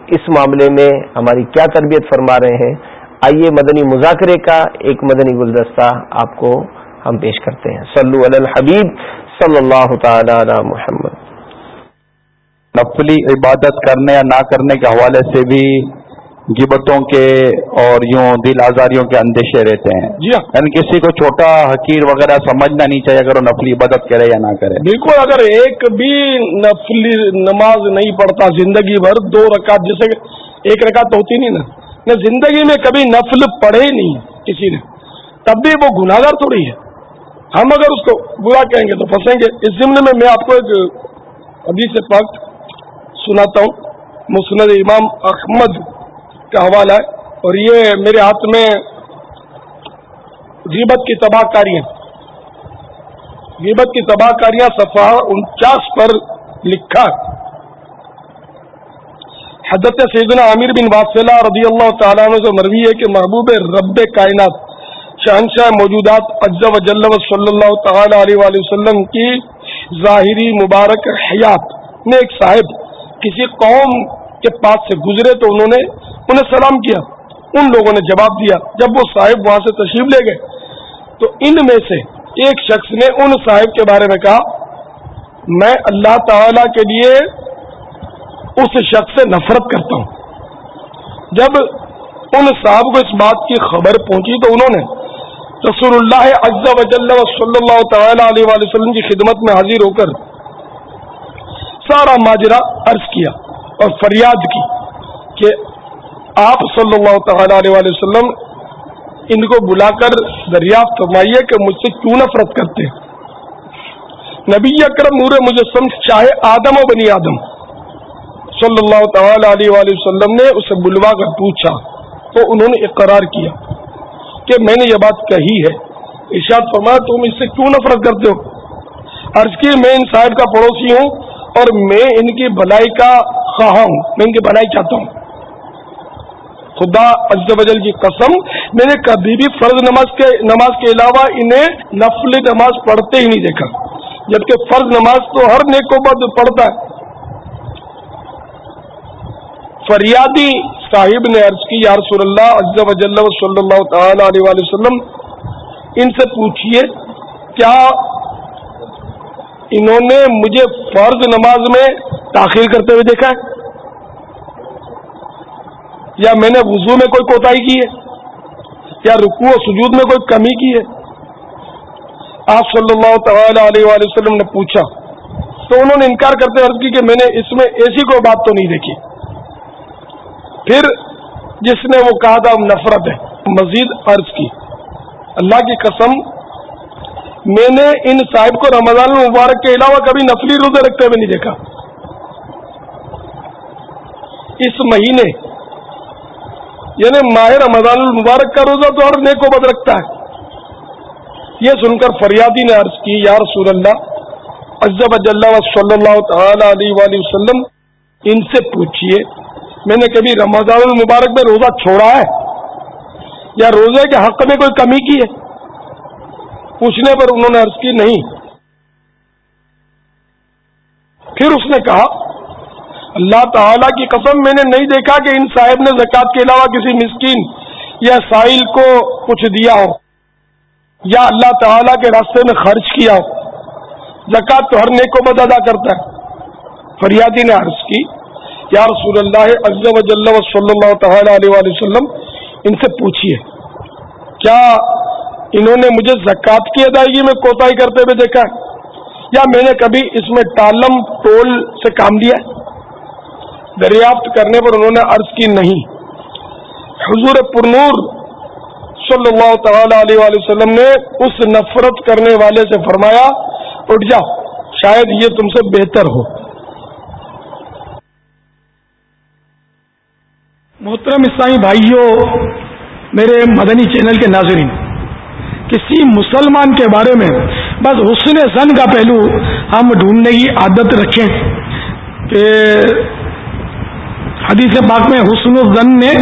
اس معاملے میں ہماری کیا تربیت فرما رہے ہیں؟ آئیے مدنی مذاکرے کا ایک مدنی گلدستہ آپ کو ہم پیش کرتے ہیں۔ صلو علی الحبیب صلی اللہ تعالی علی محمد۔ نفلی عبادت کرنے یا نہ کرنے کے حوالے سے بھی گبتوں کے اور یوں دل آزاریوں کے اندیشے رہتے ہیں۔ جی ہاں۔ یعنی کسی کو چھوٹا حقیر وغیرہ سمجھنا نہیں چاہیے اگر وہ نفلی عبادت کرے یا نہ کرے۔ بالکل اگر ایک بھی نفلی نماز نہیں پڑھتا زندگی بھر دو رکعت جیسے ایک رکعت تو ہوتی نہیں نا۔ زندگی میں کبھی نفل پڑھے ہی نہیں کسی نے تب بھی وہ گناگار تھوڑی ہے۔ ہم اگر اس کو برا کہیں گے تو پھنسیں گے۔ اس ضمن میں میں آپ کو ایک ابھی سے پک سناتا ہوں۔ مسند امام احمد کا حوالہ ہے اور یہ میرے ہاتھ میں غیبت کی تباہ کاریاں۔ غیبت کی تباہ کاریاں صفحہ انچاس پر لکھا۔ حضرت سیدنا عامر بن واسلہ رضی اللہ تعالیٰ عنہ سے مروی ہے کہ محبوب رب کائنات شہنشاہ موجودات اجزا و صلی اللہ تعالی علیہ وآلہ وسلم کی ظاہری مبارک حیات میں ایک صاحب کسی قوم کے پاس سے گزرے تو انہوں نے انہیں سلام کیا، ان لوگوں نے جواب دیا۔ جب وہ صاحب وہاں سے تشریف لے گئے، تو ان میں سے ایک شخص نے ان صاحب کے بارے میں کہا، میں اللہ تعالی کے لیے اس شخص سے نفرت کرتا ہوں۔ جب ان صاحب کو اس بات کی خبر پہنچی تو انہوں نے رسول اللہ و جل صلی اللہ تعالی علیہ وسلم کی خدمت میں حاضر ہو کر سارا ماجرا عرض کیا اور فریاد کی کہ آپ صلی اللہ تعالی علیہ وسلم ان کو بلا کر دریافت فرمائیے کہ مجھ سے کیوں نفرت کرتے نبی اکرم نور مجسم چاہے آدم و بنی آدم۔ صلی اللہ تعالی علیہ وآلہ وسلم نے اسے بلوا کر پوچھا، تو انہوں نے اقرار کیا کہ میں نے یہ بات کہی ہے۔ ارشاد فرمایا، تم اس سے کیوں نفرت کرتے ہو؟ عرض کی میں ان صاحب کا پڑوسی ہوں اور میں ان کی بھلائی کا خواہاں ہوں میں ان کی بھلائی چاہتا ہوں۔ خدا عز و جل کی قسم میں نے کبھی بھی فرض نماز کے نماز کے علاوہ انہیں نفل نماز پڑھتے ہی نہیں دیکھا۔ جبکہ فرض نماز تو ہر نیکو بد پڑھتا ہے۔ فریادی صاحب نے عرض کی، یا رسول اللہ، عز و جل صلی اللہ تعالی علیہ وآلہ وسلم، ان سے پوچھئے، کیا انہوں نے مجھے فرض نماز میں تاخیر کرتے ہوئے دیکھا ہے۔ یا میں نے وضو میں کوئی کوتاہی کی ہے؟ یا رکوع و سجود میں کوئی کمی کی ہے؟ آپ صلی اللہ تعالی علیہ وآلہ وسلم نے پوچھا۔ تو انہوں نے انکار کرتے عرض کی کہ میں نے اس میں ایسی کوئی بات تو نہیں دیکھی۔ پھر جس نے وہ کہا تھا، نفرت ہے، مزید عرض کی۔ اللہ کی قسم میں نے ان صاحب کو رمضان المبارک کے علاوہ کبھی نفلی روزے رکھتے ہوئے نہیں دیکھا۔ اس مہینے یعنی ماہ رمضان المبارک کا روزہ تو ہر نیک و بد رکھتا ہے۔ یہ سن کر فریادی نے عرض کی، یا رسول اللہ عزب اللہ صلی اللہ تعالی علیہ وسلم، ان سے پوچھئے، میں نے کبھی رمضان المبارک میں روزہ چھوڑا ہے؟ یا روزے کے حق میں کوئی کمی کی ہے؟ پوچھنے پر انہوں نے عرض کی نہیں۔ پھر اس نے کہا، اللہ تعالی کی قسم میں نے نہیں دیکھا کہ ان صاحب نے زکوٰۃ کے علاوہ کسی مسکین یا ساحل کو کچھ دیا ہو، یا اللہ تعالی کے راستے میں خرچ کیا ہو۔ زکات تو ہر نیک کو بد ادا کرتا ہے۔ فریادی نے عرض کی، یا رسول اللہ عز و جل و صلی اللہ تعالی علیہ وسلم، ان سے پوچھیے کیا انہوں نے مجھے زکوٰۃ کی ادائیگی میں کوتاہی کرتے ہوئے دیکھا یا میں نے کبھی اس میں ٹالم ٹول سے کام لیا دریافت کرنے پر انہوں نے عرض کی نہیں۔ حضور پرنور صلی اللہ تعالی علیہ وآلہ وسلم نے اس نفرت کرنے والے سے فرمایا، اٹھ جا شاید یہ تم سے بہتر ہو۔ محترم اسلامی بھائیوں، میرے مدنی چینل کے ناظرین کسی مسلمان کے بارے میں بس حسن زن کا پہلو ہم ڈھونڈنے کی عادت رکھیں کہ حدیث پاک میں حسن الزن نے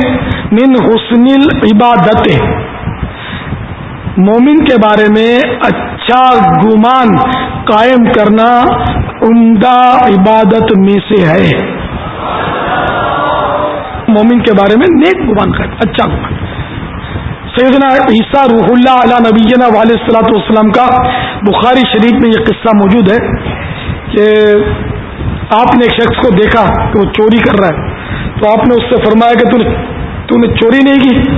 من حسن العبادت مومن کے بارے میں اچھا گمان قائم کرنا عمدہ عبادت میں سے ہے۔ مومن کے بارے میں نیک گمان کر اچھا گمان۔ سیدنا عیسیٰ روح اللہ علیہ نبینا علیہ السلاۃ والسلام کا بخاری شریف میں یہ قصہ موجود ہے کہ آپ نے ایک شخص کو دیکھا کہ وہ چوری کر رہا ہے تو آپ نے اس سے فرمایا کہ تو نے چوری نہیں کی۔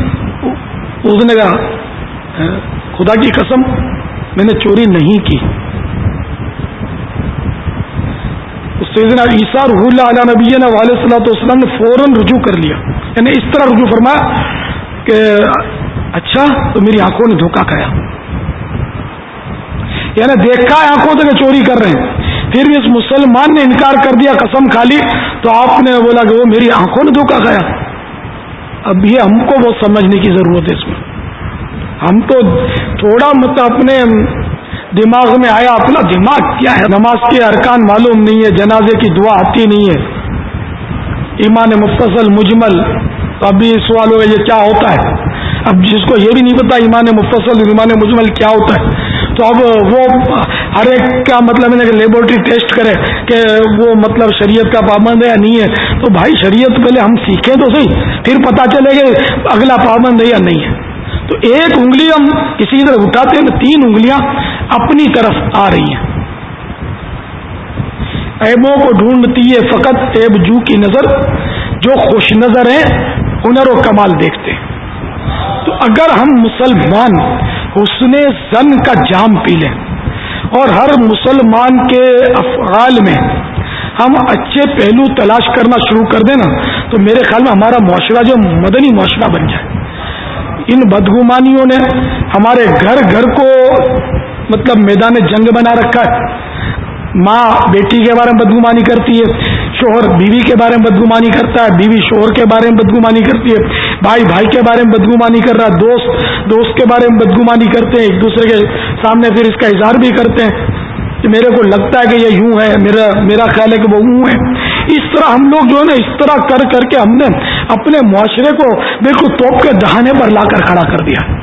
اس نے کہا ہاں، خدا کی قسم، میں نے چوری نہیں کی۔ سیدنا عیسیٰ رح اللہ علیہ نبی علیہ صلاح والسلام نے فوراً رجوع کر لیا۔ یعنی اس طرح رجوع فرمایا کہ اچھا تو میری آنکھوں نے دھوکہ کھایا۔ یعنی دیکھا ہے آنکھوں سے کہ چوری کر رہے ہیں۔ پھر بھی اس مسلمان نے انکار کر دیا، قسم کھا لی۔ تو آپ نے بولا کہ وہ میری آنکھوں نے دھوکہ کھایا۔ اب یہ ہم کو وہ سمجھنے کی ضرورت ہے اس میں۔ ہم تو تھوڑا مطلب اپنے دماغ میں آیا۔ اپنا دماغ کیا ہے؟ نماز کے ارکان معلوم نہیں ہے، جنازے کی دعا آتی نہیں ہے۔ ایمان مفصل مجمل۔ تو ابھی سوال ہوگا، یہ کیا ہوتا ہے؟ اب جس کو یہ بھی نہیں پتا ایمان مفصل ایمان مجمل کیا ہوتا ہے، تو اب وہ ہر ایک کا مطلب ہے کہ لیبورٹری ٹیسٹ کرے کہ وہ مطلب شریعت کا پابند ہے یا نہیں ہے۔ تو بھائی شریعت پہلے ہم سیکھیں تو صحیح، پھر پتا چلے کہ اگلا پابند ہے یا نہیں ہے۔ تو ایک انگلی ہم کسی طرح اٹھاتے ہیں تو تین انگلیاں اپنی طرف آ رہی ہیں۔ ایبوں کو ڈھونڈتی ہے فقط ایب جو کی نظر، جو خوش نظر ہیں، ہنر و کمال دیکھتے ہیں۔ تو اگر ہم مسلمان حسن زن کا جام پی لیں اور ہر مسلمان کے افعال میں ہم اچھے پہلو تلاش کرنا شروع کر دیں نا، تو میرے خیال میں ہمارا معاشرہ جو مدنی معاشرہ بن جائے۔ ان بدگمانیوں نے ہمارے گھر گھر کو مطلب میدان جنگ بنا رکھا ہے۔ ماں بیٹی کے بارے میں بدگمانی کرتی ہے، شوہر بیوی کے بارے میں بدگمانی کرتا ہے، بیوی شوہر کے بارے میں بدگمانی کرتی ہے۔ بھائی بھائی کے بارے میں بدگمانی کر رہا ہے دوست دوست کے بارے میں بدگمانی کرتے ہیں، ایک دوسرے کے سامنے پھر اس کا اظہار بھی کرتے ہیں۔ کہ میرے کو لگتا ہے کہ یہ یوں ہے، میرا میرا خیال ہے کہ وہ یوں ہے۔ اس طرح ہم لوگ جو ہے نا، اس طرح کر کر کے ہم نے اپنے معاشرے کو بالکل توپ کے دہانے پر لا کر کھڑا کر دیا۔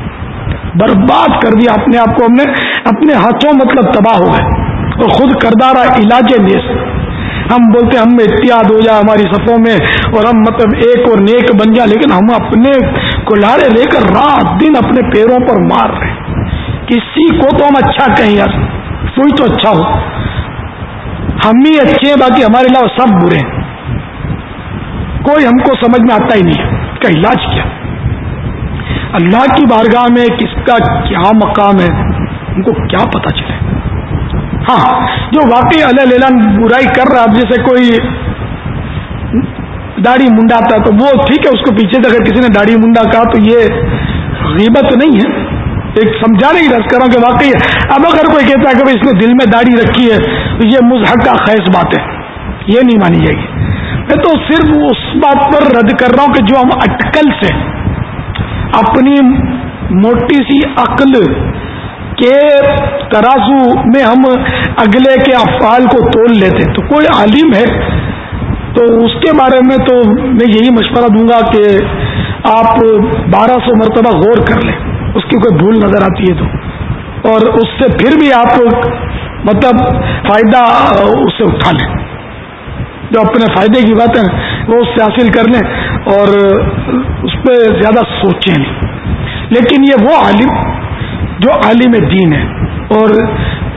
برباد کر دیا، اپنے آپ کو ہم نے، اپنے ہاتھوں مطلب تباہ ہو گئے۔ اور خود کردارا علاج نیس ہم بولتے ہم اتحاد ہو جائے ہماری صفوں میں اور ہم مطلب ایک اور نیک بن جائے لیکن ہم اپنے کلاڑے لے کر رات دن اپنے پیروں پر مار رہے کسی کو تو ہم اچھا کہیں یار، کوئی تو اچھا ہو۔ ہم ہی اچھے ہیں، باقی ہمارے علاوہ سب برے ہیں۔ کوئی ہم کو سمجھ میں آتا ہی نہیں ہے، اس کا علاج کیا؟ اللہ کی بارگاہ میں کس کا کیا مقام ہے؟ ان کو کیا پتا چلے۔ ہاں جو واقعی اللہ لیلا برائی کر رہا اب جیسے کوئی داڑھی منڈاتا تو وہ ٹھیک ہے، اس کو پیچھے سے اگر کسی نے داڑھی منڈا کہا، تو یہ غیبت نہیں ہے۔ ایک سمجھانے کی رس کر رہا ہوں کہ واقعی اب اگر کوئی کہتا ہے کہ اس نے دل میں داڑھی رکھی ہے، تو یہ مذہب کا خیز بات ہے۔ یہ نہیں مانی جائے گی۔ میں تو صرف اس بات پر رد کر رہا ہوں کہ جو ہم اٹکل سے اپنی موٹی سی عقل کے ترازو میں ہم اگلے کے افعال کو تول لیتے تو کوئی عالم ہے؟ تو اس کے بارے میں تو میں یہی مشورہ دوں گا کہ آپ بارہ سو مرتبہ غور کر لیں۔ اس کی کوئی بھول نظر آتی ہے تو۔ اور اس سے پھر بھی آپ مطلب فائدہ اس سے اٹھا لیں۔ جو اپنے فائدے کی بات ہے وہ اس سے حاصل کر لیں اور اس پہ زیادہ سوچیں۔ نہیں لیکن یہ وہ عالم جو عالم دین ہے اور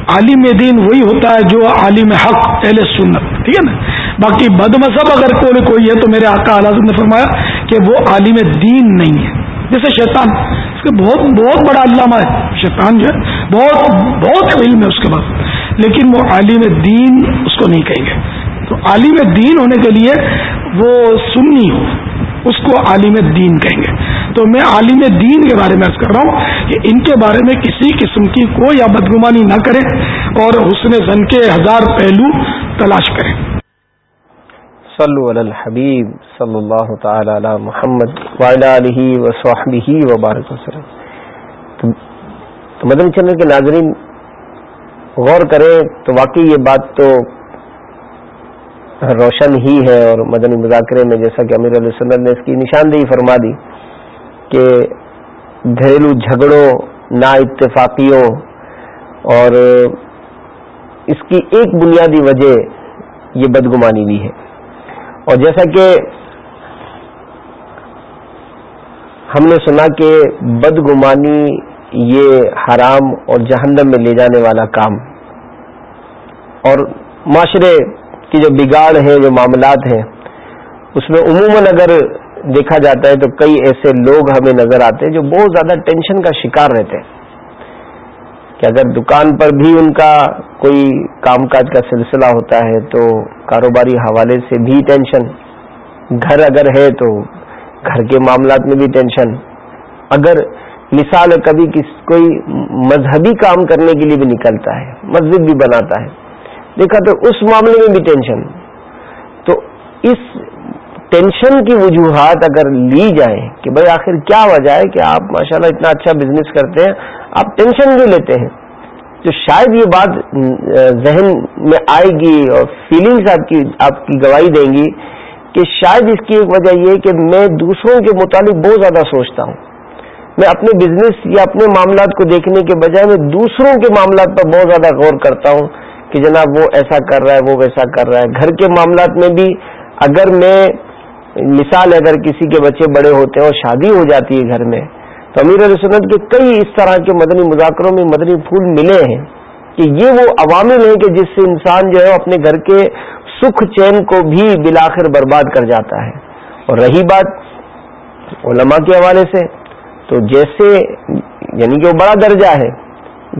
عالم دین وہی ہوتا ہے جو عالم حق، اہل سنت، ٹھیک ہے نا؟ باقی بد مذہب اگر کوئی کوئی ہے تو میرے آقا اعلیٰ نے فرمایا کہ وہ عالم دین نہیں ہے۔ جیسے شیطان، اس کے بہت بہت بڑا علامہ ہے۔ شیطان جو ہے، بہت بہت علم ہے اس کے بعد۔ لیکن وہ عالم دین اس کو نہیں کہیں گے۔ تو عالم دین ہونے کے لیے وہ سننی ہو، اس کو عالم دین کہیں گے۔ تو میں عالم دین کے بارے میں عرض کر رہا ہوں کہ ان کے بارے میں کسی قسم کی کوئی بدگمانی نہ کریں اور حسن زن کے ہزار پہلو تلاش کریں۔ صلو علی الحبیب صلی اللہ تعالی علی محمد وصحبہ وبارک وسلم۔ تو مدنی چینل کے ناظرین، غور کریں تو واقعی یہ بات تو روشن ہی ہے اور مدنی مذاکرے میں جیسا کہ امیر علیہ سنت نے اس کی نشاندہی فرما دی۔ کہ گھریلو جھگڑوں نا اتفاقیوں اور اس کی ایک بنیادی وجہ یہ بدگمانی بھی ہے۔ اور جیسا کہ ہم نے سنا کہ بدگمانی یہ حرام اور جہنم میں لے جانے والا کام۔ اور معاشرے کی جو بگاڑ ہے، جو معاملات ہیں، اس میں عموماً اگر دیکھا جاتا ہے تو کئی ایسے لوگ ہمیں نظر آتے ہیں جو بہت زیادہ ٹینشن کا شکار رہتے ہیں کہ اگر دکان پر بھی ان کا کوئی کام کاج کا سلسلہ ہوتا ہے تو کاروباری حوالے سے بھی ٹینشن۔ گھر اگر ہے تو گھر کے معاملات میں بھی ٹینشن۔ اگر مثال کبھی کس، کوئی مذہبی کام کرنے کے لیے بھی نکلتا ہے، مسجد بھی بناتا ہے۔ دیکھا تو اس معاملے میں بھی ٹینشن۔ تو اس ٹینشن کی وجوہات اگر لی جائیں کہ بھائی آخر کیا وجہ ہے کہ آپ ماشاءاللہ اتنا اچھا بزنس کرتے ہیں، آپ ٹینشن بھی لیتے ہیں، تو شاید یہ بات ذہن میں آئے گی اور فیلنگز آپ کی آپ کی گواہی دیں گی کہ شاید اس کی ایک وجہ یہ کہ میں دوسروں کے متعلق بہت زیادہ سوچتا ہوں۔ میں اپنے بزنس یا اپنے معاملات کو دیکھنے کے بجائے میں دوسروں کے معاملات پر بہت زیادہ غور کرتا ہوں کہ جناب وہ ایسا کر رہا ہے، وہ ویسا کر رہا ہے۔ گھر کے معاملات میں بھی اگر میں مثال اگر کسی کے بچے بڑے ہوتے ہیں اور شادی ہو جاتی ہے گھر میں، تو امیر علیہ سنت کے کئی اس طرح کے مدنی مذاکروں میں مدنی پھول ملے ہیں کہ یہ وہ عوامل ہیں کہ جس سے انسان جو ہے اپنے گھر کے سکھ چین کو بھی بلاخر برباد کر جاتا ہے۔ اور رہی بات علماء کے حوالے سے، تو جیسے یعنی کہ وہ بڑا درجہ ہے،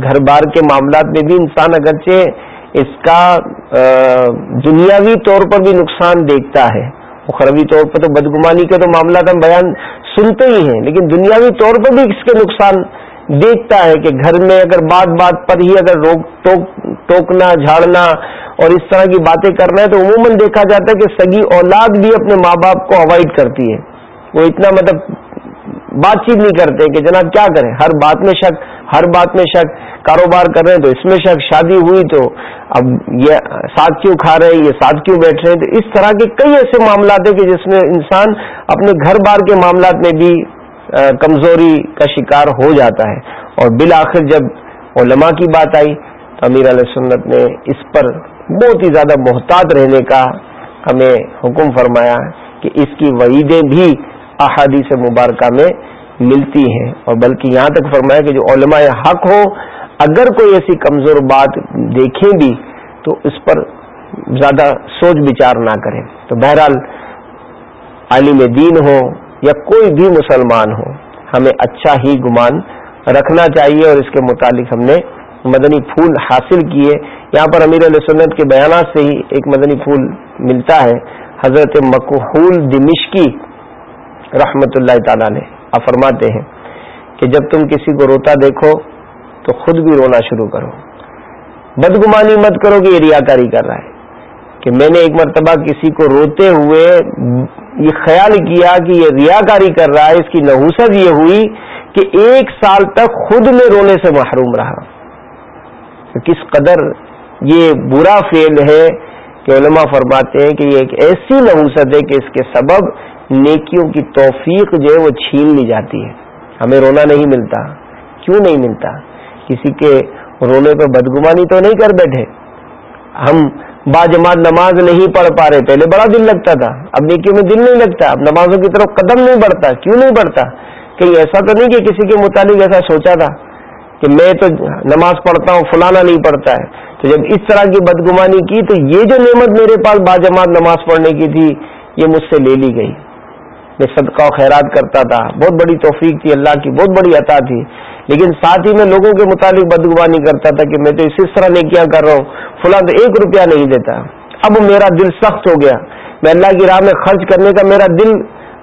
گھر بار کے معاملات میں بھی انسان اگرچہ اس کا دنیاوی طور پر بھی نقصان دیکھتا ہے۔ اخروی طور پر تو بدگمانی کے تو معاملات ہم بیان سنتے ہی ہیں، لیکن دنیاوی طور پر بھی اس کے نقصان دیکھتا ہے کہ گھر میں اگر بات بات پر ہی اگر روک ٹوک ٹوکنا، جھاڑنا اور اس طرح کی باتیں کرنا ہے تو عموماً دیکھا جاتا ہے کہ سگی اولاد بھی اپنے ماں باپ کو اوائڈ کرتی ہے۔ وہ اتنا مطلب بات چیت نہیں کرتے کہ جناب کیا کریں، ہر بات میں شک ہر بات میں شک، کاروبار کر رہے ہیں تو اس میں شک، شادی ہوئی تو اب یہ ساتھ کیوں کھا رہے ہیں، یہ ساتھ کیوں بیٹھ رہے ہیں؟ تو اس طرح کے کئی ایسے معاملات ہیں کہ جس میں انسان اپنے گھر بار کے معاملات میں بھی کمزوری کا شکار ہو جاتا ہے۔ اور بالآخر جب علماء کی بات آئی تو امیر علیہ سنت نے اس پر بہت ہی زیادہ محتاط رہنے کا ہمیں حکم فرمایا کہ اس کی وعیدیں بھی احادیث مبارکہ میں ملتی ہیں اور بلکہ یہاں تک فرمایا کہ جو علماء حق ہو، اگر کوئی ایسی کمزور بات دیکھیں بھی، تو اس پر زیادہ سوچ بچار نہ کریں۔ تو بہرحال عالم دین ہو یا کوئی بھی مسلمان ہو، ہمیں اچھا ہی گمان رکھنا چاہیے اور اس کے متعلق ہم نے مدنی پھول حاصل کیے۔ یہاں پر امیر علیہ سنت کے بیانات سے ہی ایک مدنی پھول ملتا ہے۔ حضرت مقحول دمشقی رحمت اللہ تعالی نے۔ فرماتے ہیں کہ جب تم کسی کو روتا دیکھو تو خود بھی رونا شروع کرو۔ بدگمانی مت کرو کہ یہ ریاکاری کر رہا ہے۔ کہ میں نے ایک مرتبہ کسی کو روتے ہوئے یہ خیال کیا کہ یہ ریاکاری کر رہا ہے، اس کی نحوست یہ ہوئی کہ ایک سال تک خود میں رونے سے محروم رہا۔ کس قدر یہ برا فیل ہے کہ علماء فرماتے ہیں کہ یہ ایک ایسی نحوست ہے کہ اس کے سبب نیکیوں کی توفیق جو ہے وہ چھین لی جاتی ہے۔ ہمیں رونا نہیں ملتا۔ کیوں نہیں ملتا؟ کسی کے رونے پہ بدگمانی تو نہیں کر بیٹھے۔ ہم با جماعت نماز نہیں پڑھ پا رہے۔ پہلے بڑا دل لگتا تھا۔ اب نیکیوں میں دل نہیں لگتا۔ اب نمازوں کی طرف قدم نہیں بڑھتا۔ کیوں نہیں بڑھتا؟ کہیں ایسا تو نہیں کہ کسی کے متعلق ایسا سوچا تھا کہ میں تو نماز پڑھتا ہوں، فلانا نہیں پڑھتا ہے۔ تو جب اس طرح کی بدگمانی کی تو یہ جو نعمت میرے پاس باجماعت نماز پڑھنے کی تھی، یہ مجھ سے لے لی گئی۔ میں صدقہ و خیرات کرتا تھا۔ بہت بڑی توفیق تھی، اللہ کی بہت بڑی عطا تھی۔ لیکن ساتھ ہی میں لوگوں کے متعلق بدگوانی کرتا تھا کہ میں تو اس طرح نہیں کیا کر رہا ہوں، فلاں تو ایک روپیہ نہیں دیتا۔ اب میرا دل سخت ہو گیا۔ میں اللہ کی راہ میں خرچ کرنے کا میرا دل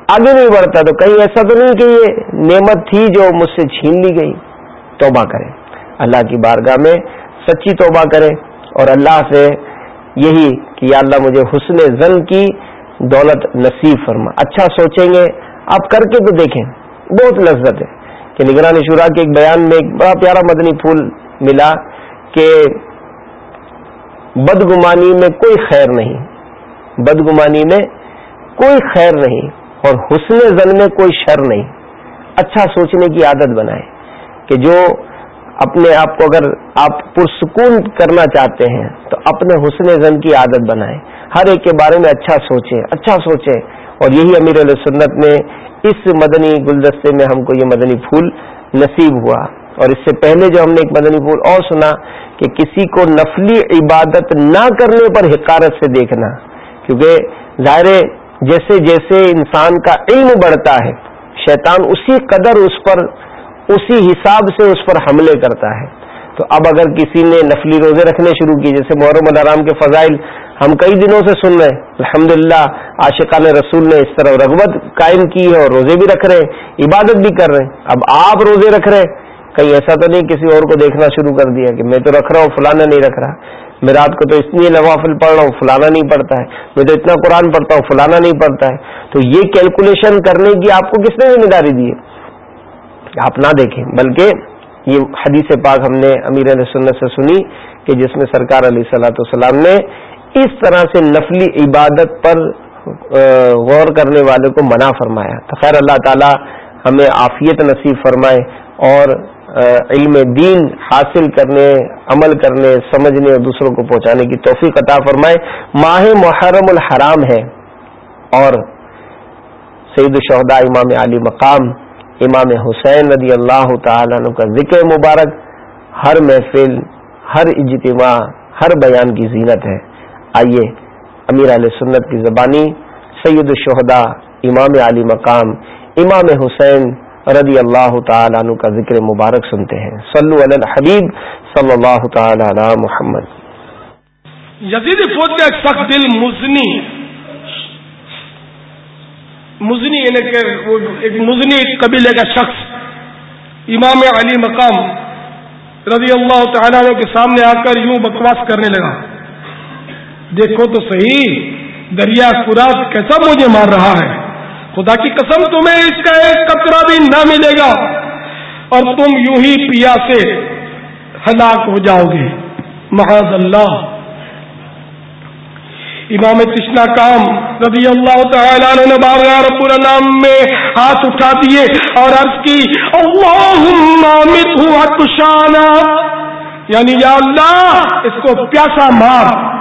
آگے نہیں بڑھتا، تو کہیں ایسا تو نہیں کہ یہ نعمت تھی جو مجھ سے چھین لی گئی۔ توبہ کرے اللہ کی بارگاہ میں سچی توبہ کرے اور اللہ سے یہی کہ یا اللہ مجھے حسن زن کی دولت نصیب فرما۔ اچھا سوچیں گے۔ آپ کر کے تو دیکھیں۔ بہت لذت ہے کہ نگرانی شورا کے ایک بیان میں ایک بڑا پیارا مدنی پھول ملا کہ بدگمانی میں کوئی خیر نہیں۔ بدگمانی میں کوئی خیر نہیں اور حسن زن میں کوئی شر نہیں۔ اچھا سوچنے کی عادت بنائے کہ جو اپنے آپ کو اگر آپ پرسکون کرنا چاہتے ہیں تو اپنے حسن زن کی عادت بنائیں۔ ہر ایک کے بارے میں اچھا سوچیں اچھا سوچیں اور یہی امیر علیہ سنت میں اس مدنی گلدستے میں ہم کو یہ مدنی پھول نصیب ہوا۔ اور اس سے پہلے جو ہم نے ایک مدنی پھول اور سنا کہ کسی کو نفلی عبادت نہ کرنے پر حکارت سے دیکھنا، کیونکہ ظاہر جیسے جیسے انسان کا علم بڑھتا ہے، شیطان اسی قدر اس پر، اسی حساب سے اس پر حملے کرتا ہے۔ تو اب اگر کسی نے نفلی روزے رکھنے شروع کی جیسے محرم الرام کے فضائل ہم کئی دنوں سے سن رہے ہیں۔ الحمد للہ عاشقان رسول نے اس طرح رغبت قائم کی ہے اور روزے بھی رکھ رہے ہیں، عبادت بھی کر رہے ہیں۔ اب آپ روزے رکھ رہے ہیں۔ کہیں ایسا تو نہیں کسی اور کو دیکھنا شروع کر دیا کہ میں تو رکھ رہا ہوں، فلانا نہیں رکھ رہا۔ میں رات کو تو اتنی نوافل پڑھ رہا ہوں، فلانا نہیں پڑھتا ہے۔ میں تو اتنا قرآن پڑھتا ہوں، فلانا نہیں پڑھتا ہے۔ تو یہ کیلکولیشن کرنے کی آپ کو کس نے ذمہ داری دی ہے؟ آپ نہ دیکھیں، بلکہ یہ حدیث پاک ہم نے امیر سنت سے سنی کہ جس میں سرکار علیہ صلاح السلام نے اس طرح سے نفلی عبادت پر غور کرنے والے کو منع فرمایا۔ تو خیر اللہ تعالی ہمیں عافیت نصیب فرمائے اور علم دین حاصل کرنے، عمل کرنے، سمجھنے اور دوسروں کو پہنچانے کی توفیق عطا فرمائے۔ ماہ محرم الحرام ہے اور سعید الشہدا امام علی مقام امام حسین رضی اللہ تعالیٰ عنہ کا ذکر مبارک، ہر محفل، ہر اجتماع، ہر بیان کی زینت ہے۔ آئیے، امیر علیہ سنت کی زبانی، سید الشہدا امام علی مقام، امام حسین رضی اللہ تعالیٰ عنہ کا ذکر مبارک سنتے ہیں۔ صلو علی الحبیب صلی اللہ تعالی علی محمد۔ یزید فوج کا ایک سخت دل مزنی مزنی یعنی کہ ایک مزنی قبیلے کا شخص، امام علی مقام رضی اللہ تعالیٰ کے سامنے آ کر یوں بکواس کرنے لگا۔ دیکھو تو صحیح، دریا فرات کیسا مجھے مار رہا ہے۔ خدا کی قسم تمہیں اس کا ایک قطرہ بھی نہ ملے گا۔ اور تم یوں ہی پیا سے ہلاک ہو جاؤ گے۔ محاذ اللہ۔ امام تشنا کام رضی اللہ تعالیٰ نے بابا رب العالم میں ہاتھ اٹھا دیے اور عرض کی، اللہم یعنی یا اللہ، اس کو پیاسا مار۔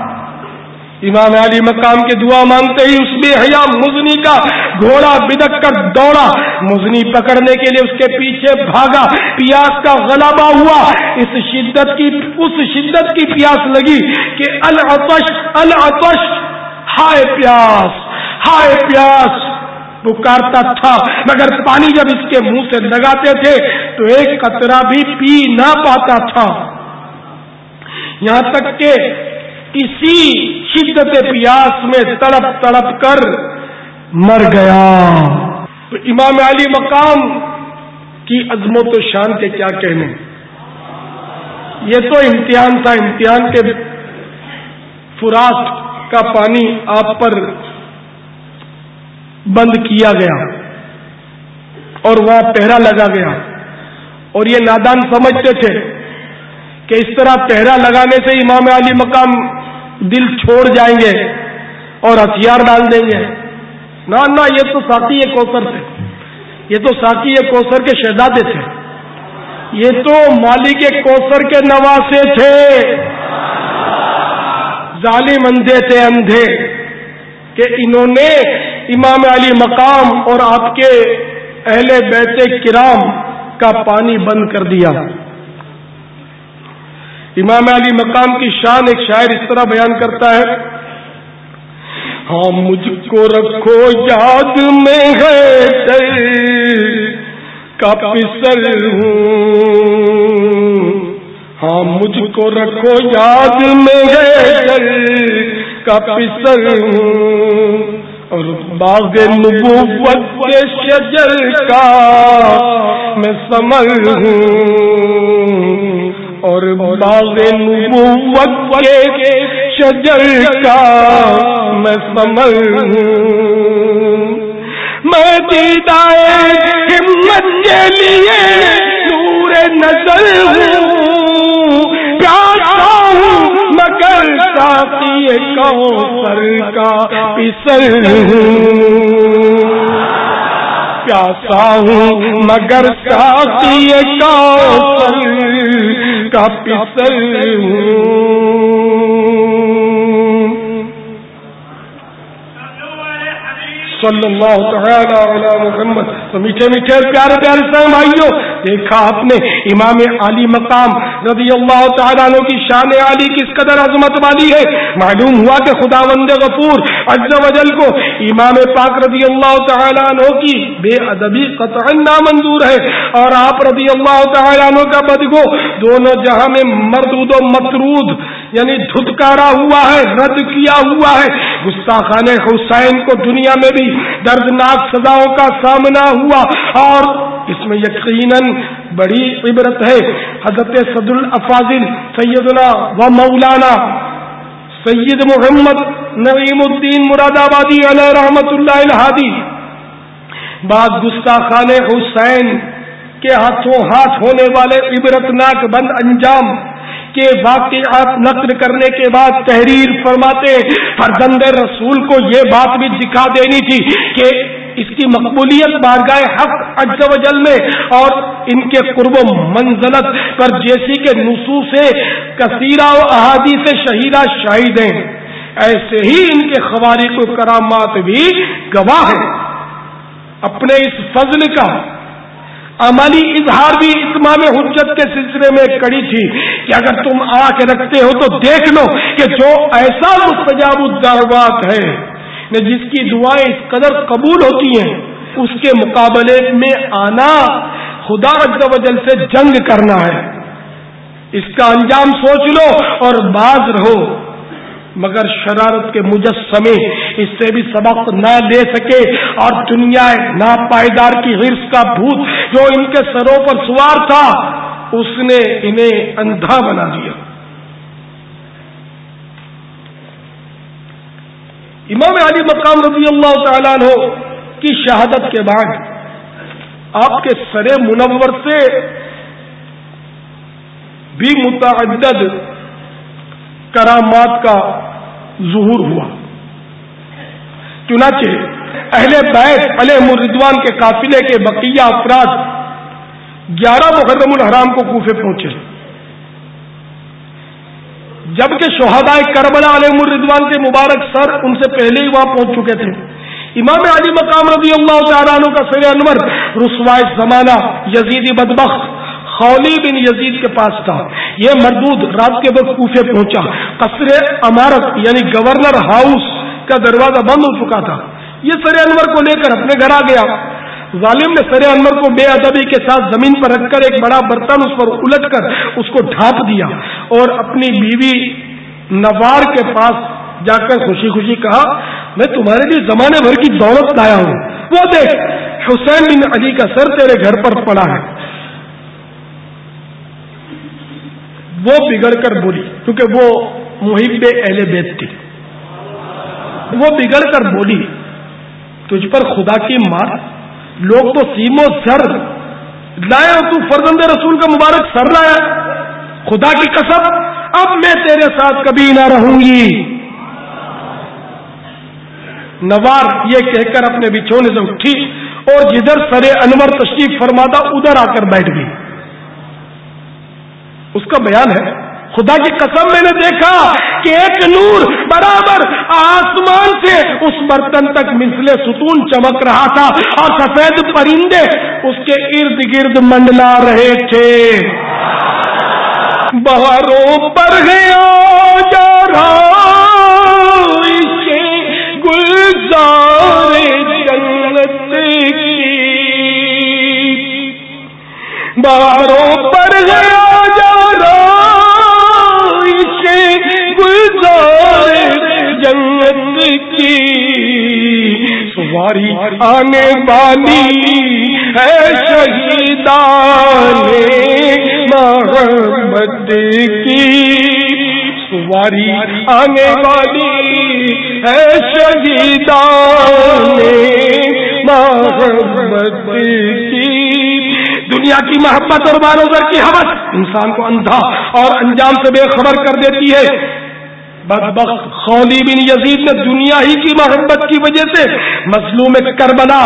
امام علی مقام کے دعا مانگتے ہی اس میں حیا مزنی کا گھوڑا بدک کر دوڑا۔ مزنی پکڑنے کے لیے اس کے پیچھے بھاگا۔ پیاس کا غلبہ ہوا۔ اس شدت کی، اس شدت کی پیاس لگی کہ العطش العطش۔ ہائے پیاس ہائے پیاس۔ پکارتا تھا، مگر پانی جب اس کے منہ سے لگاتے تھے تو ایک قطرہ بھی پی نہ پاتا تھا۔ یہاں تک کہ اسی شدت پیاس میں تڑپ تڑپ کر مر گیا۔ تو امام علی مقام کی عظمت و شان کے کیا کہنے؟ یہ تو امتحان تھا، امتحان کے فرات کا پانی آپ پر بند کیا گیا اور وہاں پہرا لگا گیا۔ اور یہ نادان سمجھتے تھے کہ اس طرح پہرا لگانے سے امام علی مقام دل چھوڑ جائیں گے اور ہتھیار ڈال دیں گے۔ نہ نہ، یہ تو ساتھی کوثر تھے۔ یہ تو ساتھی کوثر کے شہزادے تھے۔ یہ تو مالک کوثر کے نواسے تھے۔ ظالم اندھے تھے اندھے کہ انہوں نے امام علی مقام اور آپ کے اہل بیت کرام کا پانی بند کر دیا۔ امام علی مقام کی شان ایک شاعر اس طرح بیان کرتا ہے ہاں مجھ کو رکھو یاد میں ہے کا پسر ہوں۔ ہاں مجھ کو رکھو یاد میں ہے کا پسر ہوں۔ اور باغ نبوت کے شجر کا میں سمل ہوں۔ اور باغ نبوت کے شجر کا میں سمل ہوں میں دیدائے ہمت کے لیے نور نظر ہوں، پیاسا ہوں، مگر ساتھی کوثر کا پسر ہوں۔ پیاسا ہوں مگر ساتھی کا کا ہوں۔ صلی اللہ تعالی علی محمد. تو میٹھے میٹھے پیارے پیارے سر بھائیوں دیکھا آپ نے امام علی مقام رضی اللہ تعالیٰ عنہ کی شان علی کس قدر عظمت والی ہے؟ معلوم ہوا کہ خدا وند غفور عز و جل کو امام پاک رضی اللہ تعالیٰ عنہ کی بے ادبی قطعا نامنظور ہے۔ اور آپ رضی اللہ تعالیٰ عنہ کا بدگو، دونوں جہاں میں مردود و مترود یعنی دھتکارا ہوا ہے، رد کیا ہوا ہے۔ گستاخان حسین کو دنیا میں بھی دردناک سزاؤں کا سامنا ہوا۔ اور اس میں یقیناً بڑی عبرت ہے۔ حضرت صد الافاظل سیدنا و مولانا سید محمد نعیم الدین مراد آبادی علیہ رحمت اللہ الحادی بعض گستاخان حسین کے ہاتھوں ہاتھ ہونے والے عبرتناک بند انجام کے واقعات نقل کرنے کے بعد تحریر فرماتے، فرزند رسول کو یہ بات بھی دکھا دینی تھی کہ اس کی مقبولیت بارگاہ حق اجز و جل میں اور ان کے قرب و منزلت پر جیسی کے نصوص کثیرہ و احادی سے شہیدہ شاہد ہیں۔ ایسے ہی ان کے خوارق و کرامات بھی گواہ ہیں۔ اپنے اس فضل کا عملی اظہار بھی اتمام حجت کے سلسلے میں کڑی تھی کہ اگر تم آ کے رکھتے ہو تو دیکھ لو کہ جو ایسا مستجاب الدعوات ہے یعنی جس کی دعائیں اس قدر قبول ہوتی ہیں، اس کے مقابلے میں آنا خدا و جل سے جنگ کرنا ہے۔ اس کا انجام سوچ لو اور باز رہو۔ مگر شرارت کے مجسمے اس سے بھی سبق نہ لے سکے اور دنیا نا پائیدار کی حرص کا بھوت جو ان کے سروں پر سوار تھا، اس نے انہیں اندھا بنا دیا۔ امام علی مقام رضی اللہ تعالیٰ عنہ کی شہادت کے بعد آپ کے سر منور سے بھی متعدد کرامات کا ظہور ہوا۔ چنانچہ اہل بیت علیہ مردوان کے قافلے کے بقیہ افراد گیارہ محرم الحرام کو کوفے پہنچے۔ جبکہ شہدائے کربلا علیہ الردوان کے مبارک سر ان سے پہلے ہی وہاں پہنچ چکے تھے۔ امام علی مقام رضی اللہ تعالیٰ عنہ کا سر انور رسوائے زمانہ یزیدی بدبخت خولی بن یزید کے پاس تھا۔ یہ مردود رات کے وقت کوفے پہنچا۔ قصر عمارت یعنی گورنر ہاؤس کا دروازہ بند ہو چکا تھا۔ یہ سر انور کو لے کر اپنے گھر آ گیا۔ ظالم نے سر انور کو بے ادبی کے ساتھ زمین پر رکھ کر ایک بڑا برتن اس پر الٹ کر اس کو ڈھانپ دیا اور اپنی بیوی نوار کے پاس جا کر خوشی خوشی کہا، میں تمہارے لیے زمانے بھر کی دولت لایا ہوں۔ وہ دیکھ، حسین بن علی کا سر تیرے گھر پر پڑا ہے۔ وہ بگڑ کر بولی کیونکہ وہ محب اہل بیت تھی۔ وہ بگڑ کر بولی تجھ پر خدا کی مار۔ لوگ تو سیمو سر۔ لایا تو فرزند رسول کا مبارک سر لایا۔ خدا کی قسم، اب میں تیرے ساتھ کبھی نہ رہوں گی۔ نوار یہ کہہ کر اپنے بچھونے سے اٹھی اور جدھر سر انور تشریف فرماتا، ادھر آ کر بیٹھ گئی۔ اس کا بیان ہے۔ خدا کی قسم میں نے دیکھا کہ ایک نور برابر آسمان سے اس برتن تک مسلے ستون چمک رہا تھا اور سفید پرندے اس کے ارد گرد منڈلا رہے تھے۔ بہاروں پر گیا جا رہا گلزار جنت کی۔ بہاروں پر گیا سواری آنے والی ہے شہیدان محمد کی۔ سواری آنے والی ہے شہیدان محمد کی۔ دنیا کی محبت اور باروبر کی حوث انسان کو اندھا اور انجام سے بے خبر کر دیتی ہے۔ بدبخت خولی بن یزید نے دنیا ہی کی محبت کی وجہ سے مظلوم کربلا،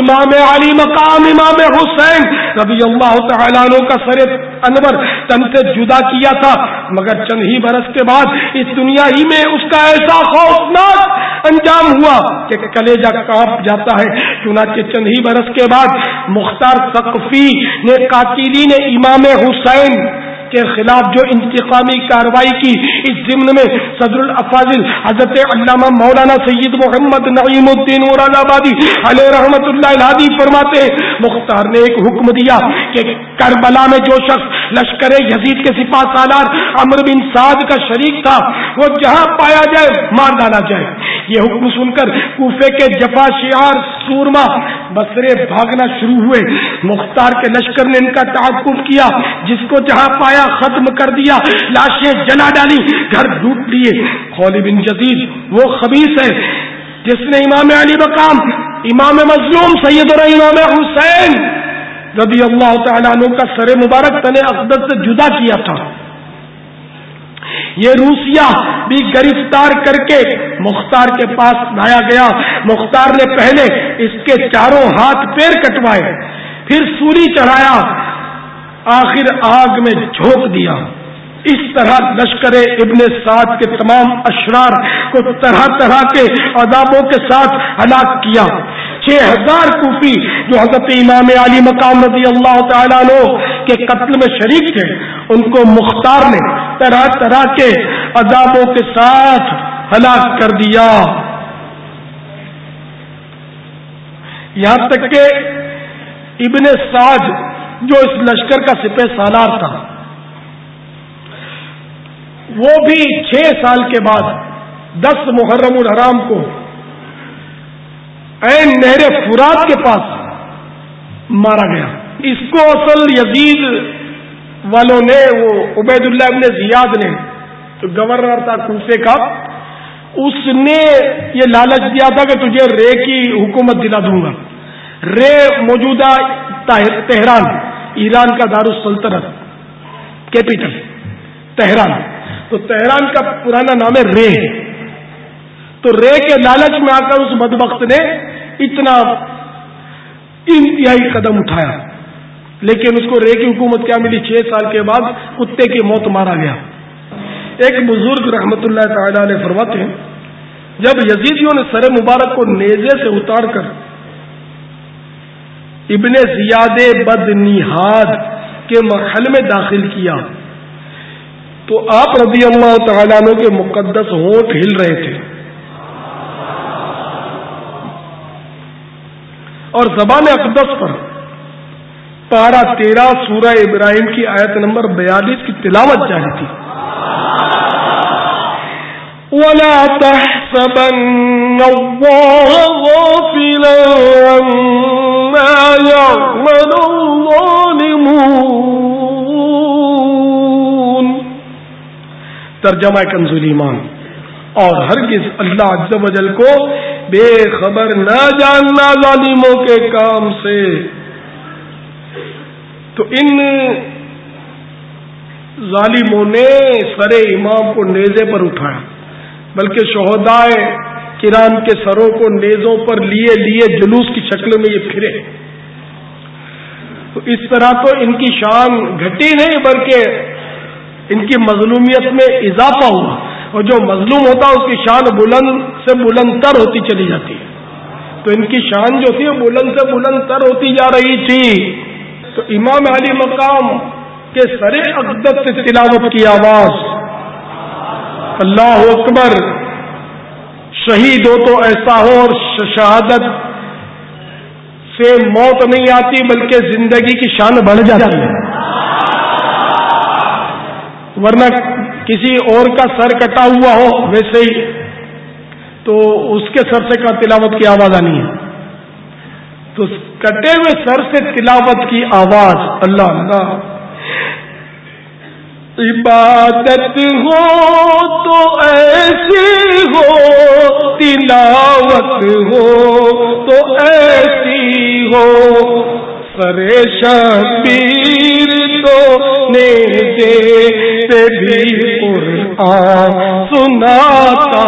امام علی مقام، امام حسین ربی اللہ تعالیٰ عنہ کا سر انور تن سے جدا کیا تھا۔ مگر چند ہی برس کے بعد اس دنیا ہی میں اس کا ایسا خوفناک انجام ہوا کہ کلیجہ کاپ جاتا ہے۔ چنانچہ چند ہی برس کے بعد مختار سقفی نے قاتلی نے، امام حسین کے خلاف جو انتقامی کاروائی کی، اس ضمن میں صدر الافاظل حضرت علامہ مولانا سید محمد نعیم الدین مراد آبادی علیہ رحمت اللہ الحادی فرماتے ہیں مختار نے ایک حکم دیا کہ کربلا میں جو شخص لشکر یزید کے سپاہ سالار امر بن سعد کا شریک تھا، وہ جہاں پایا جائے مار ڈالا جائے۔ یہ حکم سن کر کوفے کے جفا شیار سورما بسرے بھاگنا شروع ہوئے۔ مختار کے لشکر نے ان کا تعاقب کیا، جس کو جہاں پایا ختم کر دیا، لاشیں جلا ڈالی، گھر ڈوب لیے۔ خولی بن جدید وہ خبیص ہے، جس نے امام علی مقام، امام مظلوم، سید اور امام حسین رضی اللہ تعالیٰ عنہ کا سر مبارک تنے اقدس سے جدا کیا تھا۔ یہ روسیا بھی گرفتار کر کے مختار کے پاس لایا گیا۔ مختار نے پہلے اس کے چاروں ہاتھ پیر کٹوائے، پھر سوری چڑھایا۔ آخر آگ میں جھونک دیا۔ اس طرح لشکر ابن سعد کے تمام اشرار کو طرح طرح کے عذابوں کے ساتھ ہلاک کیا۔ چھ ہزار کوفی جو حضرت امام علی مقام رضی اللہ تعالیٰ عنہ کے قتل میں شریک تھے، ان کو مختار نے طرح طرح کے عذابوں کے ساتھ ہلاک کر دیا۔ یہاں تک کہ ابن سعد جو اس لشکر کا سپہ سالار تھا، وہ بھی چھ سال کے بعد دس محرم الحرام کو این نہر فرات کے پاس مارا گیا۔ اس کو اصل یزید والوں نے، وہ عبید اللہ ابن زیاد نے جو گورنر تھا کوفے کا، اس نے یہ لالچ دیا تھا کہ تجھے رے کی حکومت دلا دوں گا۔ رے موجودہ تہران، ایران کا دارالسلطنت کیپٹل تہران۔ تو تہران کا پرانا نام ہے رے۔ تو رے کے لالچ میں آ کر اس بدبخت نے اتنا انتہائی قدم اٹھایا۔ لیکن اس کو رے کی حکومت کیا ملی؟ چھ سال کے بعد کتے کی موت مارا گیا۔ ایک بزرگ رحمت اللہ تعالی علیہ فرماتے ہیں، جب یزیدیوں نے سر مبارک کو نیزے سے اتار کر ابن زیاد بد نہاد کے محل میں داخل کیا۔ تو آپ رضی اللہ تعالیٰ عنہ کے مقدس ہونٹ ہل رہے تھے۔ اور زبان اقدس پر پارا تیرہ سورہ ابراہیم کی آیت نمبر بیالیس کی تلاوت جاری تھی۔ ولا تحسبن يعمل الظالمون. ترجمہ کنزول ایمان. اور ہرگز اللہ عز و جل کو بے خبر نہ جاننا ظالموں کے کام سے. تو ان ظالموں نے سر امام کو نیزے پر اٹھایا، بلکہ شہدائے کرام کے سروں کو نیزوں پر لیے لیے جلوس کی شکل میں یہ پھرے۔ تو اس طرح تو ان کی شان گھٹی نہیں، بلکہ ان کی مظلومیت میں اضافہ ہوا۔ اور جو مظلوم ہوتا، اس کی شان بلند سے بلند تر ہوتی چلی جاتی۔ ہے تو ان کی شان جو تھی بلند سے بلند تر ہوتی جا رہی تھی۔ تو امام علی مقام کہ سر اقدت سے تلاوت کی آواز۔ اللہ اکبر، شہید ہو تو ایسا ہو اور شہادت سے موت نہیں آتی، بلکہ زندگی کی شان بڑھ جاتی ہے۔ ورنہ کسی اور کا سر کٹا ہوا ہو ویسے ہی، تو اس کے سر سے کا تلاوت کی آواز آنی ہے۔ تو کٹے ہوئے سر سے تلاوت کی آواز، اللہ اللہ۔ عبادت ہو تو ایسی ہو، تلاوت ہو تو ایسی ہو۔ سر شبیر تو نے دے بھی قرآن سناتا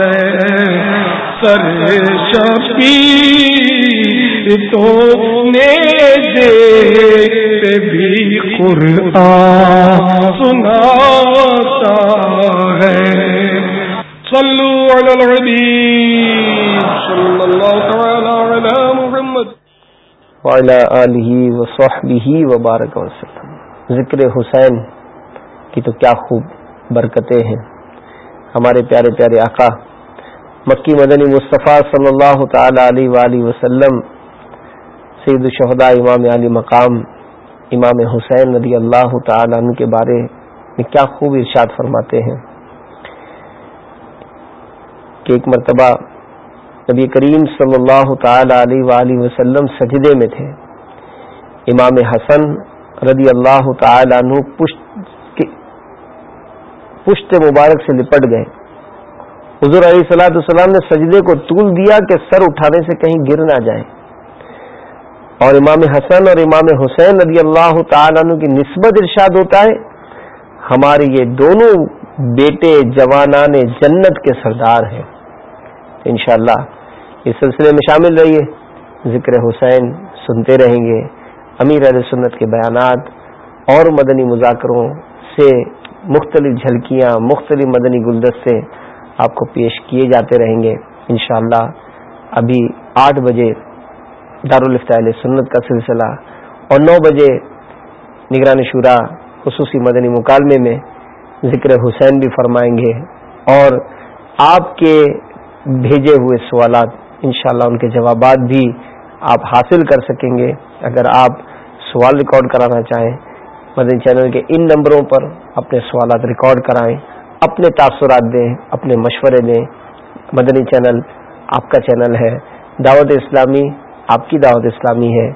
ہے۔ سر شبیر تو دے بھی قرآن سناتا ہے صلو علی العبید صلی اللہ تعالی علی محمد وعلى آلہ وصحبہ وبارک وسلم ذکر حسین کی تو کیا خوب برکتیں ہیں۔ ہمارے پیارے پیارے آقا مکی مدنی مصطفیٰ صلی اللہ تعالی علیہ وآلہ وسلم، سید الشہداء امام علی مقام امام حسین رضی اللہ تعالی عنہ کے بارے میں کیا خوب ارشاد فرماتے ہیں کہ ایک مرتبہ نبی کریم صلی اللہ تعالی علیہ وآلہ وسلم سجدے میں تھے۔ امام حسن رضی اللہ تعالی عنہ پشت پشت مبارک سے لپٹ گئے۔ حضور علیہ صلاحت السلام نے سجدے کو طول دیا کہ سر اٹھانے سے کہیں گر نہ جائے۔ اور امام حسن اور امام حسین رضی اللہ تعالیٰ عنہ کی نسبت ارشاد ہوتا ہے، ہمارے یہ دونوں بیٹے جوانان جنت کے سردار ہیں۔ انشاءاللہ اس سلسلے میں شامل رہیے، ذکر حسین سنتے رہیں گے، امیر علیہ سنت کے بیانات اور مدنی مذاکروں سے مختلف جھلکیاں، مختلف مدنی گلدستے آپ کو پیش کیے جاتے رہیں گے۔ انشاءاللہ ابھی آٹھ بجے علیہ سنت کا سلسلہ اور نو بجے نگران شورا خصوصی مدنی مکالمے میں ذکر حسین بھی فرمائیں گے اور آپ کے بھیجے ہوئے سوالات انشاءاللہ ان کے جوابات بھی آپ حاصل کر سکیں گے۔ اگر آپ سوال ریکارڈ کرانا چاہیں، مدنی چینل کے ان نمبروں پر اپنے سوالات ریکارڈ کرائیں، اپنے تاثرات دیں، اپنے مشورے دیں۔ مدنی چینل آپ کا چینل ہے۔ دعوت اسلامی آپ کی دعوت اسلامی ہے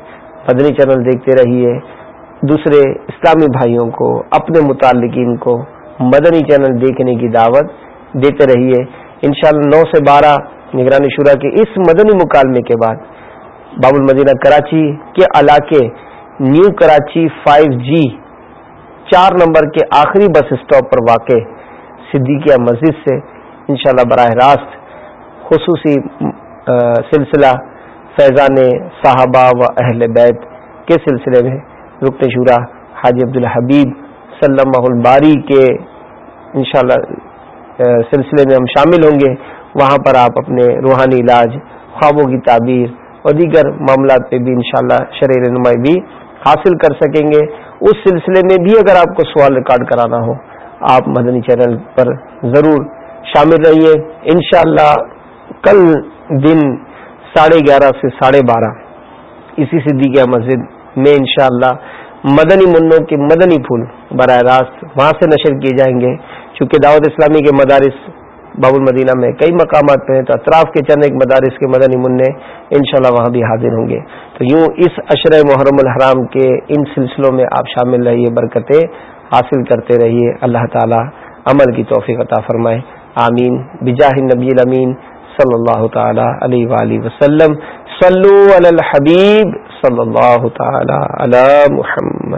مدنی چینل دیکھتے رہیے۔ دوسرے اسلامی بھائیوں کو، اپنے متعلقین کو مدنی چینل دیکھنے کی دعوت دیتے رہیے۔ انشاءاللہ نو سے بارہ نگرانی شورا کے اس مدنی مکالمے کے بعد باب المدینہ کراچی کے علاقے نیو کراچی فائیو جی چار نمبر کے آخری بس اسٹاپ پر واقع صدیقیہ مسجد سے انشاءاللہ براہ راست خصوصی سلسلہ فیضان صحابہ و اہل بیت کے سلسلے میں رکن شورا حاجی عبد الحبیب سلم الباری کے انشاءاللہ سلسلے میں ہم شامل ہوں گے۔ وہاں پر آپ اپنے روحانی علاج، خوابوں کی تعبیر اور دیگر معاملات پہ بھی انشاءاللہ شاء رہنمائی بھی حاصل کر سکیں گے۔ اس سلسلے میں بھی اگر آپ کو سوال ریکارڈ کرانا ہو، آپ مدنی چینل پر ضرور شامل رہیے۔ انشاءاللہ، کل دن ساڑھے گیارہ سے ساڑھے بارہ۔ اسی صدیقیہ مسجد میں انشاءاللہ مدنی منوں کے مدنی پھول براہ راست وہاں سے نشر کیے جائیں گے۔ چونکہ دعوت اسلامی کے مدارس باب المدینہ میں کئی مقامات پہ ہیں تو اطراف کے چند ایک مدارس کے مدنی منع انشاءاللہ وہاں بھی حاضر ہوں گے۔ تو یوں اس اشر محرم الحرام کے ان سلسلوں میں آپ شامل رہیے، برکتیں حاصل کرتے رہیے۔ اللہ تعالی عمل کی توفیق عطا فرمائے۔ آمین۔ بجاہ نبی الامین۔ صلی اللہ تعالی علیہ وآلہ وسلم صلو علی الحبیب صلی اللہ تعالی علی محمد.